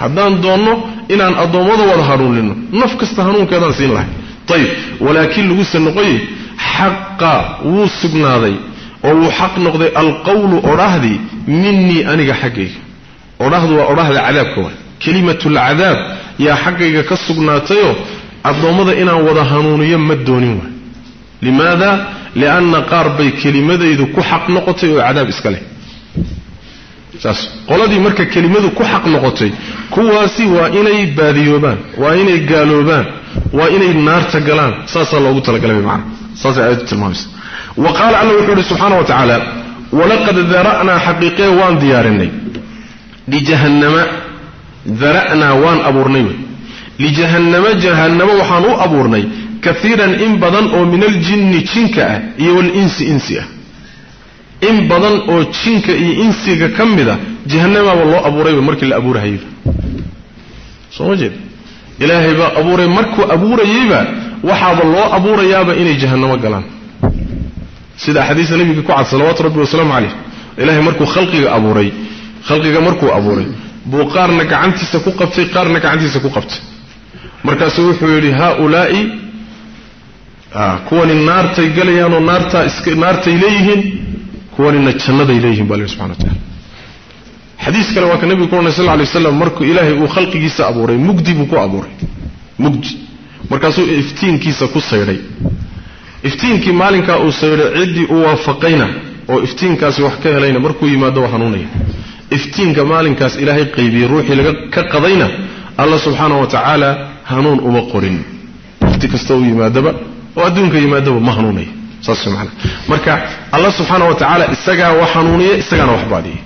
Haddaan doonno inaan addoommada wada hanuunino naf kasta hanuunkeedaan siin lahayn. Ayib walaakiin laguse noqoye xaqa wuu sugnaaday oo wuu xaq noqday alqawlu odhahdii minii aniga xaggayga. Odhahdu waa odhahda cadaabka waay kelimatulcadaab yaa xaggayga ka sugnaatayoo addoommada inaan wada hanuuniyo ma doonin waay. Limaada? Lianna qaar bay kelimadaydu ku xaq noqotay oo cadaab iska leh. Saas qoladii marka kelimadu ku xaq noqotay kuwaasi waa inay baadiyoobaan waa inay gaaloobaan waa inay naarta galaan saasaa loogu talagalay macana saasay aayaddu tilmaamaysa wa qaala alla wuxuu ihi subxaana wa tacaala walaqad dara'naa xaqiiqee waan diyaarinay. Lijahannama dara'naa waan abuurnay wey. Lijahannama jahannamo waxaan u abuurnay kaiiran in badan oo min aljinni jinka ah iyo walinsi insi ah. In badan oo jinka iyo insiga ka mida jahannamaaba loo abuurayba markii la abuurahayba soo ma jeed? Ilaahay baa abuuray. Markuu abuurayeyba waxaaba loo abuurayaaba inay jahannamo galaan. Sida axaadiista nabiga ku cad salawaatu rabbi wasalaamu calayh. Ilaahay markuu khalqiga abuuray khalqiga markuu abuuray buu qaarna gacantiisa ku qabtay qaarna gacantiisa ku qabtay. Markaasuu wuxuu yidhi haaulaa'i kuwani naartay galayaanoo naartay leeyihiin kuwanina jannaday leeyihiin baa la yidhi subxana wa tacala xadiis kale waa ka nebigu ku ornay sal alay waslam markuu ilaahay uu khalqigiisa abuuray mugdi buu ku abuuray mugdi. Markaasuu iftiinkiisa ku saydhay. Iftiinkii maalinkaa uu saydhay ciddii uu waafaqayna oo iftiinkaasi wax ka helayna markuu yimaado hanuunaya iftiinka maalinkaas ilaahay qaybiyey ruuxii laga ka qadayna alla subxaana wa tacaala hanuun uma qorin. Waqti kasta uu yimaadaba oo adduunka yimaadaba ma hanuunaya saas man marka alla subxaana wa tacaala isagaa wax hanuuniya isagaana wax baadiyay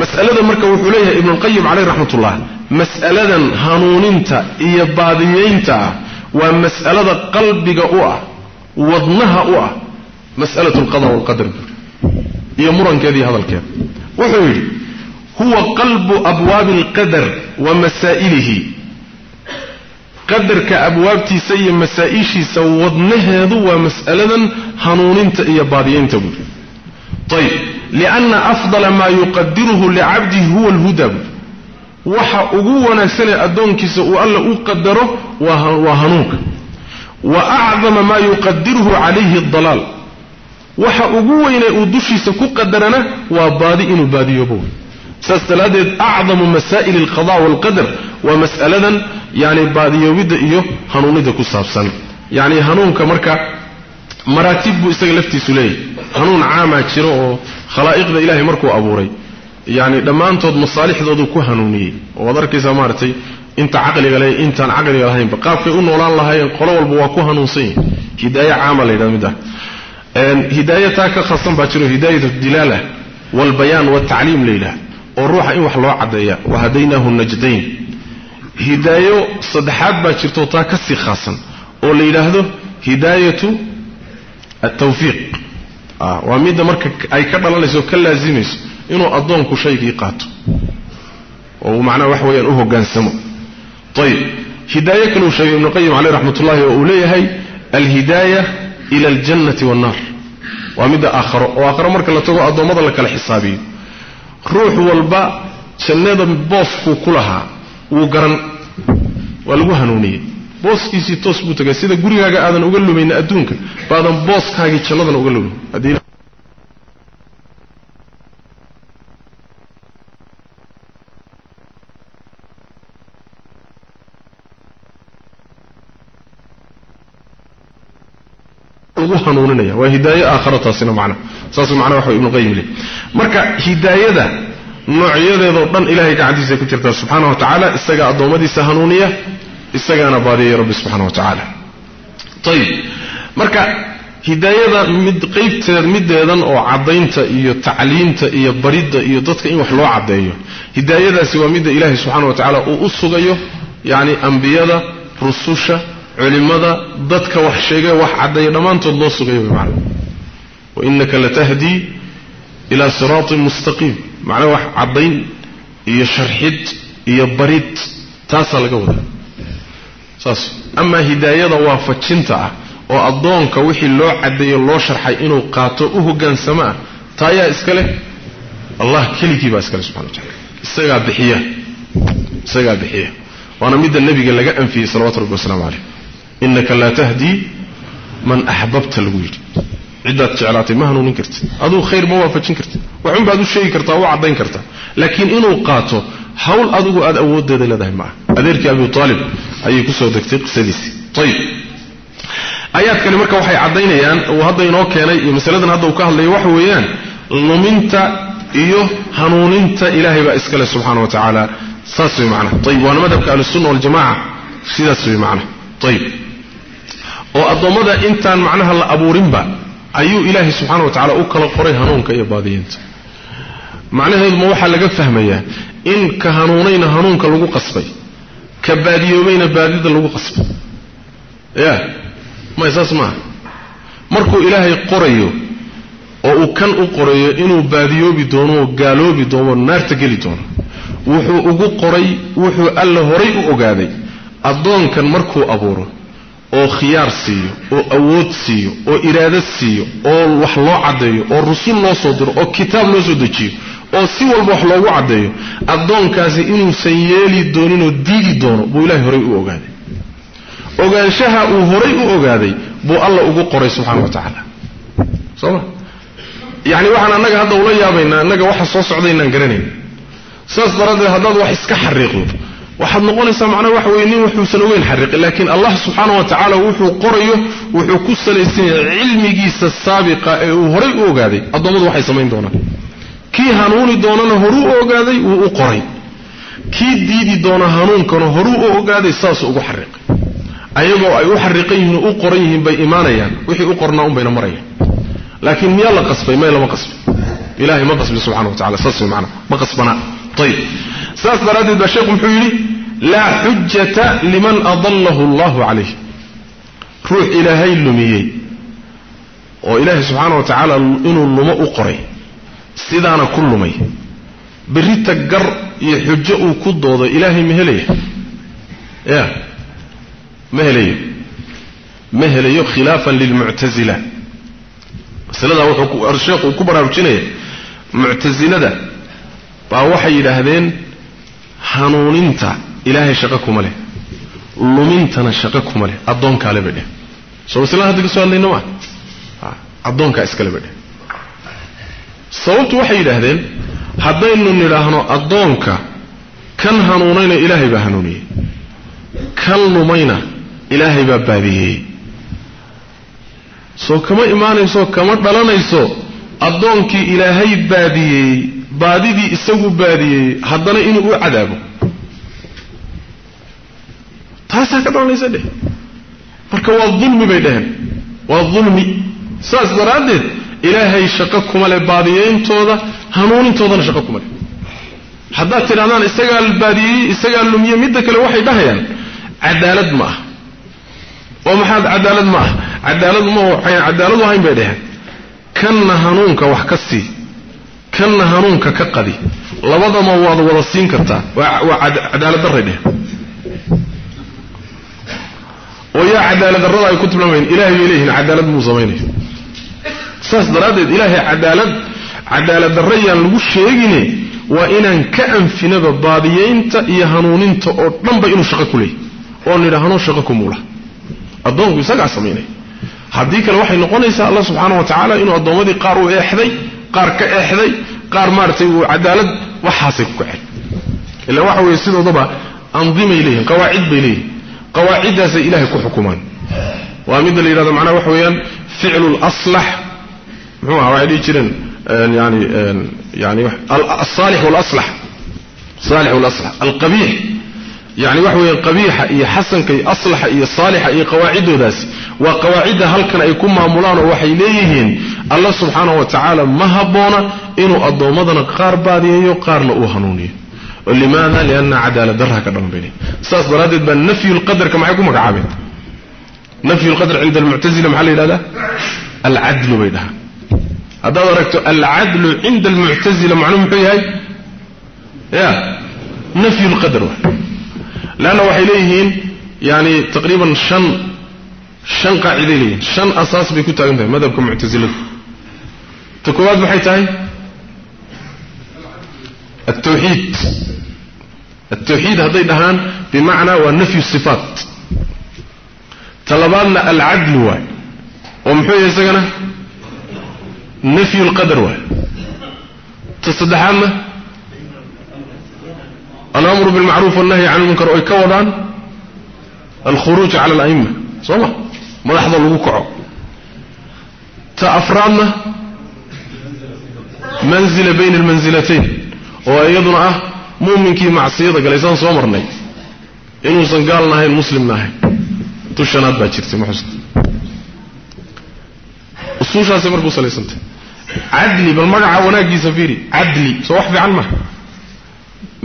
mas'alada marka wuxuu leeyahay ibnulqayim caleyh raxmatullah mas'aladan hanuuninta iyo baadiyeynta ah waa mas'alada qalbiga u ah wadnaha u ah mas'alatu alqada walqadar buuri iyo murankeeda iyo hadalkeeda wuxuu yidhi huwa qalbu abwaabi alqadar wa masaa'ilihi. Qadarka abwaabtiisa iyo masaa-ishiisa wadnaheedu waa mas'aladan hanuuninta iyo baadiyeynta buuri ayb lianna afdala maa yuqadiruhu licabdihi huwa alhuda. Buuri waxa ugu wanaagsanee addoonkiisa uu alla u qadaro waa hanuunka. Wa acdama maa yuqadiruhu calayhi adalaal waxa ugu weynee uu dushiisa ku qadarana waa baadi inuu baadiyoobo saas daraaddeed acdamu masaa'ili alqada waalqadar waa mas'aladan yani baadiyoobidda iyo hanuunidda ku saabsan. Yacni hanuunka marka maraatib buu isaga laftiisu leeyahy hanuun caamaa jiro oo khalaa'iqda ilaahay markuu abuuray. Yani dhammaantood masaalixdoodu ku hanuuniyey. Oo waad arkaysaa maaragtay inta caqliga le intaan caqliga lahaynba qaabkay u noolaan lahaayeen qolo walba waa ku hanuunsan yihiin hidaaye caama la yidhahda mid ah hidaaye taa ka khasan baa jiro hidaayat dilaala walbayaan waltacliim la yidhaha oo ruuxa in wax loo caddeeya wahadaynaahu najdayn hidaayo saddexaad baa jirto taa ka sii khaasan oo la yidhaahdo hidaayatu altawfiiq waa midda marka ay ka dhalanayso o ka laasimayso inuu addoonku shaygii qaato. Oo macnaha wax weeyaan u oo uu leeyahay alhidaaya ila aljannati wannaar. Waa midda aakharo. Oo aakharo marka la tago addoommada la kala xisaabiyo. Ruux walba jannada booskuu ku lahaa wuu garan. Waa lagu hanuuniyey. Booskiisii toos buu tagay. Sida gurigaaga aadan uga lumayna adduunka baadan booskaagii jannadana uga lumin lagu hanuuninaya waa hidaaye aakhara taasina macna saasuu macnaha waxa ibnu qayim leh marka hidaayada noocyadeedoo dhan ilahay gacantiisa ku jirtaa subxaana wa tacaala isagaa addoommadiisa hanuuniya isagaana baadiyaya rabbi subxana wa tacaala. Ayib marka hidaayada mid qaybteed mideedan oo caddaynta iyo tacliinta iyo baridda iyo dadka in wax loo caddeeyo hidaayadaasi waa midda ilaahay subxana wa tacaala uu u sugayo yacni ambiyada rususha culimada dadka wax sheegay wax caddeeya dhammaantood loo sugayo way macana wa innaka latahdii ila siraatin mustaqiim. Macnaha wax caddayn iyo sharxid iyo barid taasaa laga wadaa. Saas. Amaa hidaayada waafajinta ah oo addoonka wixii loo caddeeyo loo sharxay inuu qaato u hoggaansamo ah taa ayaa iska leh. Allah keligii baa iska leh subxana wa tacala isagaa bixiya. Isagaa bixiya. Waana midda nebiga laga anfiyey salawatu rabbi wasalaamu caleyh innaka laa tahdii man axbabta lagu yidhi ciddaad jeclaatay ma hanuunin kartid aduu khayr ma waafajin kartid waxun baad u sheegi kartaa u caddayn kartaa laakiin inuu qaato hawl adigu aad awooddeeda leedahay maaha adeerkii abi aalib ayay ku soo degtay qisadiisii ayib aayaadkani marka waxay caddaynayaan uu hadda inoo keenay iyo masaladan hadda uu ka hadlayo waxa weeyaan luminta iyo hanuuninta ilaahay baa iskale subxaana wa tacaala saas way macnaha ayib waana madhabka ahlusunna waljamaca sidaas way macnaha ayib oo addoommada intaan macnaha la abuurinba ayuu ilaahay subxaana wa tacala u kala qoray hanuunka iyo baadiyiinta macnaheedu ma waxaa laga fahmayaa in ka hanuunayna hanuunka lagu qasbay ka baadiyoobayna baadida lagu qasbay. Ya may saas maaha markuu ilaahay qorayo oo uu kan u qorayo inuu baadiyoobi doono oo gaaloobi doono naarta geli doono wuxuu ugu qoray wuxuu alla horay u ogaaday addoonkan markuu abuuro oo khiyaar siiyo oo awood siiyo oo iraado siiyo oo wax loo caddeeyo oo rusul loo soo diro oo kitaab loo soo dejiyo oo si walba wax loogu caddeeyo addoonkaasi inuusan yeeli dooninoo diidi doono buu ilaahay horay u ogaaday. Ogaanshaha uu horay u ogaaday buu alla ugu qoray subxana wa tacaala. Soo ma? Yacni waxaan annaga hadda ula yaabaynaa annaga waxa soo socda inaan garanayn. Saas daraaddeed haddaad wax iska xariiqdo waxaad noqonaysaa macnaha waxa weye nin wuxuusan ogeyn xariiqin laakiin allah subxaana wa tacaala wuxuu qorayo wuxuu ku salaysan yahay cilmigiisa saabiqa ee uu horay u ogaaday. Addoommadu waxay samayn doonaan. Kii hanuuni doonana horuu u ogaaday wuu u qoray. Kii diidi doona hanuunkana horuu u ogaaday saasuu ugu xariiqay ayagoo ay u xariiqan yihiin oo u qoran yihiin bay imaanayaan. Wixii u qornaa un bayna marayaan. Laakiin miyaa la qasbay? May lama qasbin ilahay ma qasbin subxana wa tacala saas way maanaa ma qasbanaa ayib saas daraaddeed baa sheekhu muxuu yidhi laa xujata liman adallahu allahu calayh. Ruux ilaahay lumiyey oo ilaahay subxaana wa tacaala inuu lumo u qoray sidaana ku lumay. Berrita gar iyo xujo uu ku doodo ilaahay ma helaya ya ma helayo. Ma helayo khilaafan lilmuctasila masaladaa wuxuu sheekhu ku baraarujinaya muctasilada baa waxay yidhaahdeen hanuuninta ilaahay shaqo kuma leh. Lumintana shaqo kuma leh. Addoonkaale bay dheh soo maslada hadda ka soo hadlayna maa addoonkaa iskale bay dheh sababtu waxay yidhaahdeen haddaynu nidhaahno addoonka kan hanuunayna ilaahay baa hanuuniyey. Kan lumayna ilaahay baa baadiyeeyey soo kama imaanayso kama dhalanayso addoonkii ilaahay baadiyeeyey baadidii isagu baadiyeeyey haddana inuu u cadaabo. Taasaa ka dhalanaysa dheh. Marka waa dulmi bay dheheen waa dulmi. Saas daraaddeed ilaahay shaqo kuma leh baadiyeyntooda hanuunintoodana shaqo kuma leh. Haddaad tidhahdaan isagaa baadiyeeyey isagaa lumiye midda kale waxay dhahayaan cadaalad ma ah. Oo maxaad cadaalad ma ah? Cadaalad ma waxay cadaaladu ahayn bay dheheen kanna hanuunka wax ka sii kanna hanuunka ka qadi. Labadama waad wada siin kartaa. Waa cadaalad darray dheheen oo yaa cadaalad darrada ay ku tilmaamayn ilahay bay leeyihiin cadaalad muu samaynayo saas daraaddeed ilaahay cadaalad cadaalad darra yaan lagu sheegine waa inaan ka anfinaba baadiyeynta iyo hanuuninta oo dhanba inuu shaqo ku leeyahy oo nidhaahno shaqo kumuula addoonku isagaa samaynaya haddii kale waxay noqonaysaa allah subxaana wa tacaala inuu addoommadii qaar u eexday qaar ka eexday qaar maaratay uu cadaalad waxaasay ku kaceen ila waxa weeye sidoodaba andimay leeyihiin qawaacid bay leeyihiin qawaaciddaasay ilahay ku xukumaan. Waa midda la yidhahdo macnaha waxa weeyaan ficlu laslax muxuu aha waxay dhihi jireen yani yani alsaalix walaslax saalix walaslax alqabiix yani waxa weeyaan qabiixa iyo xasanka iyo aslaxa iyo saalixa iyo qawaaciddoodaasi waa qawaacidda halkan ay ku maamulaan oo waxay leeyihiin allah subxaana wa tacaala ma habboona inuu addoommadana qaar baadiyeeyo qaarna uu hanuuniyo. Limaada lianna cadaalad darraha ka leeyihiin saas daraaddeed baa nafyu lqadarka maxay ku magacaabeen? Nafyu lqadar cinda almuctazila maxaa la yidhahdaa? Alcadlu bay dhahaan. Haddaad aragto alcadlu cinda almuctazila macnuu leanna waxay leeyihiin yani taqriiban shan shan qaaciday leeyihiin shan asaas bay ku taagan tahay madhabka muctasiladu ta koowaad maxay tahay altawxiid altawxiid hadday dhahaan bimacnaa waa nafyu sifaat ta labaadna alcadlu waay oo muxuu yahay isagana nafyu lqadar waay ta saddexaadna alamru bilmacruuf walnahyi can lmunkar oy ka wadaan alkhuruuj cala ala'ima soo ma? Madaxda lagu kaco. Ta afraadna manzila bayna almansilatayn oo iyaduna ah muuminkii macsiyada galaysaan soo marnay. Inuusan gaalna ahayn muslimna ahayn tu shanaad baa jirtay maxusta usuushaasay markuu salaysantay cadli bal magaca wanaaggiisa fiiri. Cadli. Soo wax fiican maha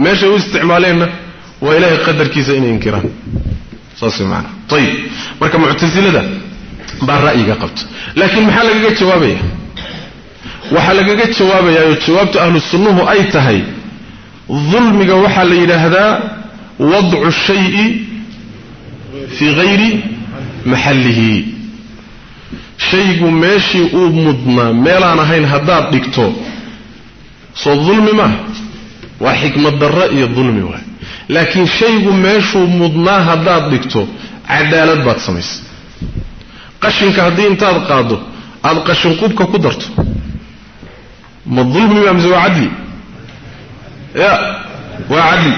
meeshay u isticmaaleenna waa ilaahay qadarkiisa inay inkiraan. Saas maanaa ayib marka muctasilada baa ra'yiga qabta. Laakiin maxaa lagaga jawaabaya waxaa lagaga jawaabayaa oo jawaabta ahlu sunnuhu ay tahay dulmiga waxaa la yidhaahdaa wadcu shayi fii hayri maxallihi. Shaygu meeshii uu mudnaa meelaan ahayn haddaad dhigto soo dulmi maaha waa xikmad darro iyo dulmi waay. Laakiin shaygu meeshuu mudnaa haddaad dhigto cadaalad baad samaysay qashinka haddii intaad qaaddo aada qashinqubka ku darto. Ma dulmi maa mise waa cadli? Ya waa cadli.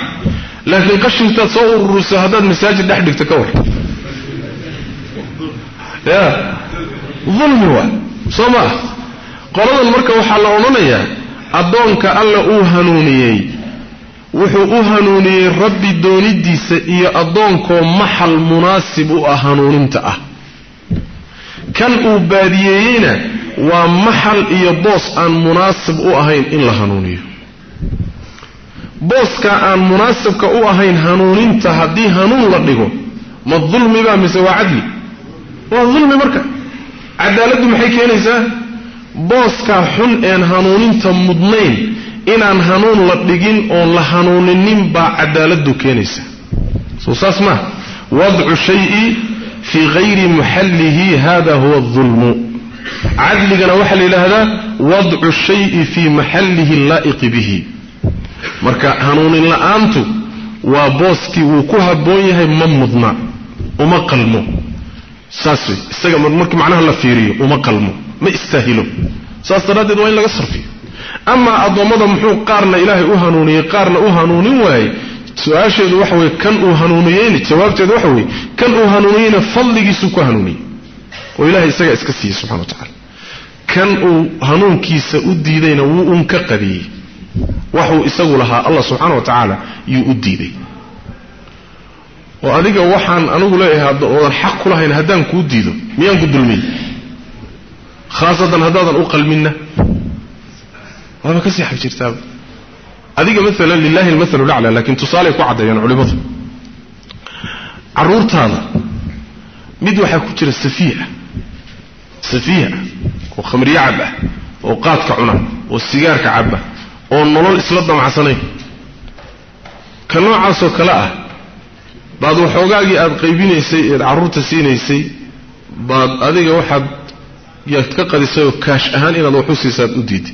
Laakiin qashintaad soo ururiso haddaad masaajid dhex dhigto ka war. Ya dulmi waa soo maa qoladan marka waxaa la odhanayaa addoonka alla uu hanuuniyey wuxuu u hanuuniyey rabbi doonidiisa iyo addoonkoo maxal munaasib u ah hanuuninta ah. Kan uu baadiyeeyeyna waa maxal iyo boos aan munaasib u ahayn in la hanuuniyo. Booskaa aan munaasibka u ahayn hanuuninta haddii hanuun la dhigo ma dulmibaa mise waa cadli? Waa dulmi marka. Cadaaladdu maxay keenaysaa booskaa xun een hanuuninta mudnayn inaan hanuun la dhigin oon la hanuuninin baa cadaaladdu keenaysa. Soo saas maa wadcu shayi fii hayri muxallihi hada huwa adulmu cadligana waxaa la yidhaahdaa wadcu shayi fii maxallihi laa'iqi bihi. Marka hanuunin la'aantu waa booskii wuu ku habboon yahay ma mudna uma qalmo. Saas wey isaga markii macnaha la fiiriyo uma qalmo ma istaahilo. Saas daraaddeed waa in laga sarfiyo. Amaa addoommada muxuu qaarna ilaahay u hanuuniyey qaarna u hanuunin waayey? Su'aasheedu waxa weye kan uu hanuuniyeyna jawaabteedu waxa weye kan uu hanuuniyeyna fadligiisuu ku hanuuniyey. Oo ilahay isagaa iska siiyey subxana wa tacala kan uu hanuunkiisa u diidayna wuu un ka qadiyey. Waxuu isagu lahaa allah subxaana wa tacaala yuu u diiday oo adiga waxaan anigu leeyahay oodan xaq ku lahayn haddaan kuu diido miyaan ku dulmin khaasatan haddaadan u qalminna waaba ka sii xag jirtaaba adiga maalan lilahi almathalu lacla laakiin tusaaley ku caddeeyaan culimmadu carruurtaada mid waxaa ku jira safiiha safiiha oo khamriye cab ah oo qaadka cuna oo sigaarka caba oo nolol isla damacsanayn ka noocaasoo kale ah baad waxoogaagii aada qaybinaysay eed carruurta siinaysay baad adiga waxaad yaad ka qadisay oo kaash ahaan inaad waxu siisaad u diiday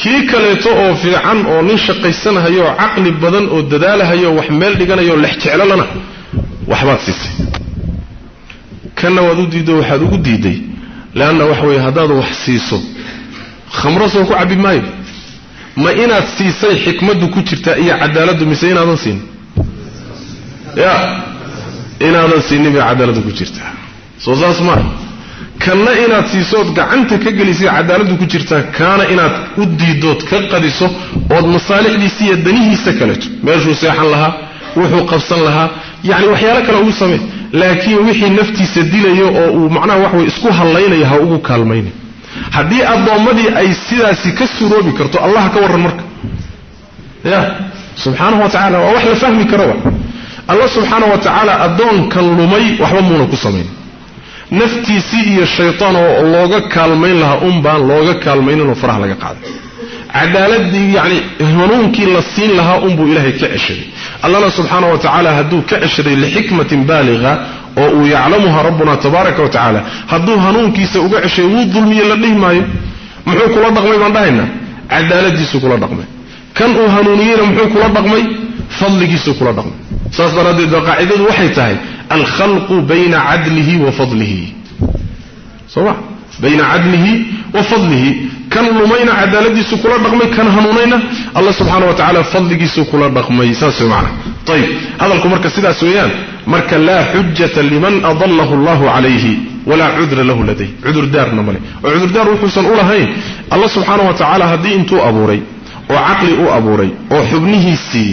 kii kaleeto oo fiican oo nin shaqaysanahayo oo caqli badan oo dadaalahayo wax meel dhiganayo lex jeclolana waxbaad siisay. Kanna waad u diiddo waxaad ugu diiday. Leanna waxa weeye haddaad wax siiso khamro soo ku cabbi maayo. Ma inaad siisay xikmaddu ku jirtaa iyo cadaaladdu mise inaadan siinin ya inaadan siinin bay cadaaladdu ku jirtaa soo saas maa kanna inaad siisood gacanta ka gelisay cadaaladdu ku jirtaa kaana inaad u diidood ka qadiso ood masaalixdiisa iyo danihiisa kaleeto meeshuu seexan lahaa wuxuu qabsan lahaa. Yacni waxyaalo kale ugu samee laakiin wixii naftiisa dilayo oo uu macnaha wax way isku hallaynayo ha ugu kaalmaynay haddii addoommadii ay sidaasi ka suroobi karto allah ka warran marka. Ya subxaanahu wa tacala waa wax la fahmi karo wa. Allah subxaana wa tacaala addoonkan lumay waxba muuna ku samayn naftiisii iyo shaytaan oo looga kaalmayn lahaa un baan looga kaalmayninoo faraha laga qaaday. Cadaaladii yacni hanuunkii la siin lahaa unbuu ilaahay ka ceshaday. Allana subxaana wa tacaala hadduu ka ceshaday lixikmatin baaliga oo uu yaclamuha rabbuna tabaaraka wa tacaala hadduu hanuunkiisa uga ceshay wuu dulmiye la dhihi maayo? Muxuu kula dhaqmay baan dhahaynaa? Cadaaladiisuu kula dhaqmay. Kan uu hanuuniyeyna muxuu kula dhaqmay? Fadligiisuu kula dhaqmay. Saas daraaddeed ba qaacidadu waxay tahay alkhalqu bayna cadlihi wa fadlihi soma bayna cadlihi wa fadlihi kan lumayna cadaaladiisu kula dhaqmay kan hanuunayna alla subxaana wa tacala fadligiisuu kula dhaqmay saas way macana ayib hadalku marka sidaas weeyaan marka laa xujata liman adallahu allahu calayhi walaa cudra lahu laday cudurdaarna male oo cudurdaar wuxuusan u lahayn alla subxaana wa tacaala haddii intuu abuuray oo caqli oo xubnihiisii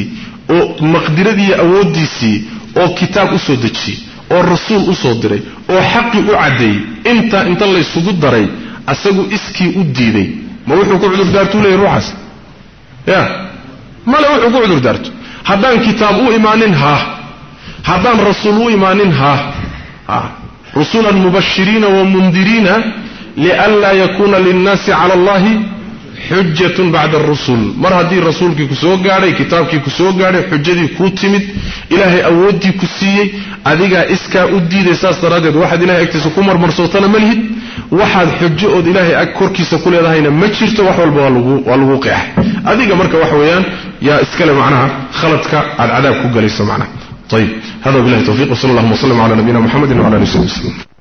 oo kitaab u soo dejiyey oo rasuul u soo diray oo xaqii u caddeeyey intaa inta laysugu daray asagu iskii u diiday. Ma wuxuu ku cudurdaartuu leeyay ruuxaas? Ya. Male wuxuu ku cudurdaarto haddaan kitaab u imaanin haah haddaan rasuul u imaanin haah rusulan mubashiriina wa mundiriina lianlaa yakuuna linnaasi cala allahi xujatun bacda arusul mar haddii rasuulkii ku soo gaadhay kitaabkii ku soo gaadhay xujadii kuu timid ilaahay awooddii ku siiyey adigaa iskaa u diiday saas daraaddeed waxaad ilahay agtiisa ku marmarsootana ma lihid. Waxaad xujo ood ilaahay ag korkiisa ku leedahayna ma jirto wax walba waa lagu qeexay adiga marka waxa weeyaan yaa iskale macnaha khaladka aad cadaab ku galayso macnaha. Ayib hada wabilahi tawfiq wsala allahuma wslam cala nabiyina muxamedi wcala ali w sabi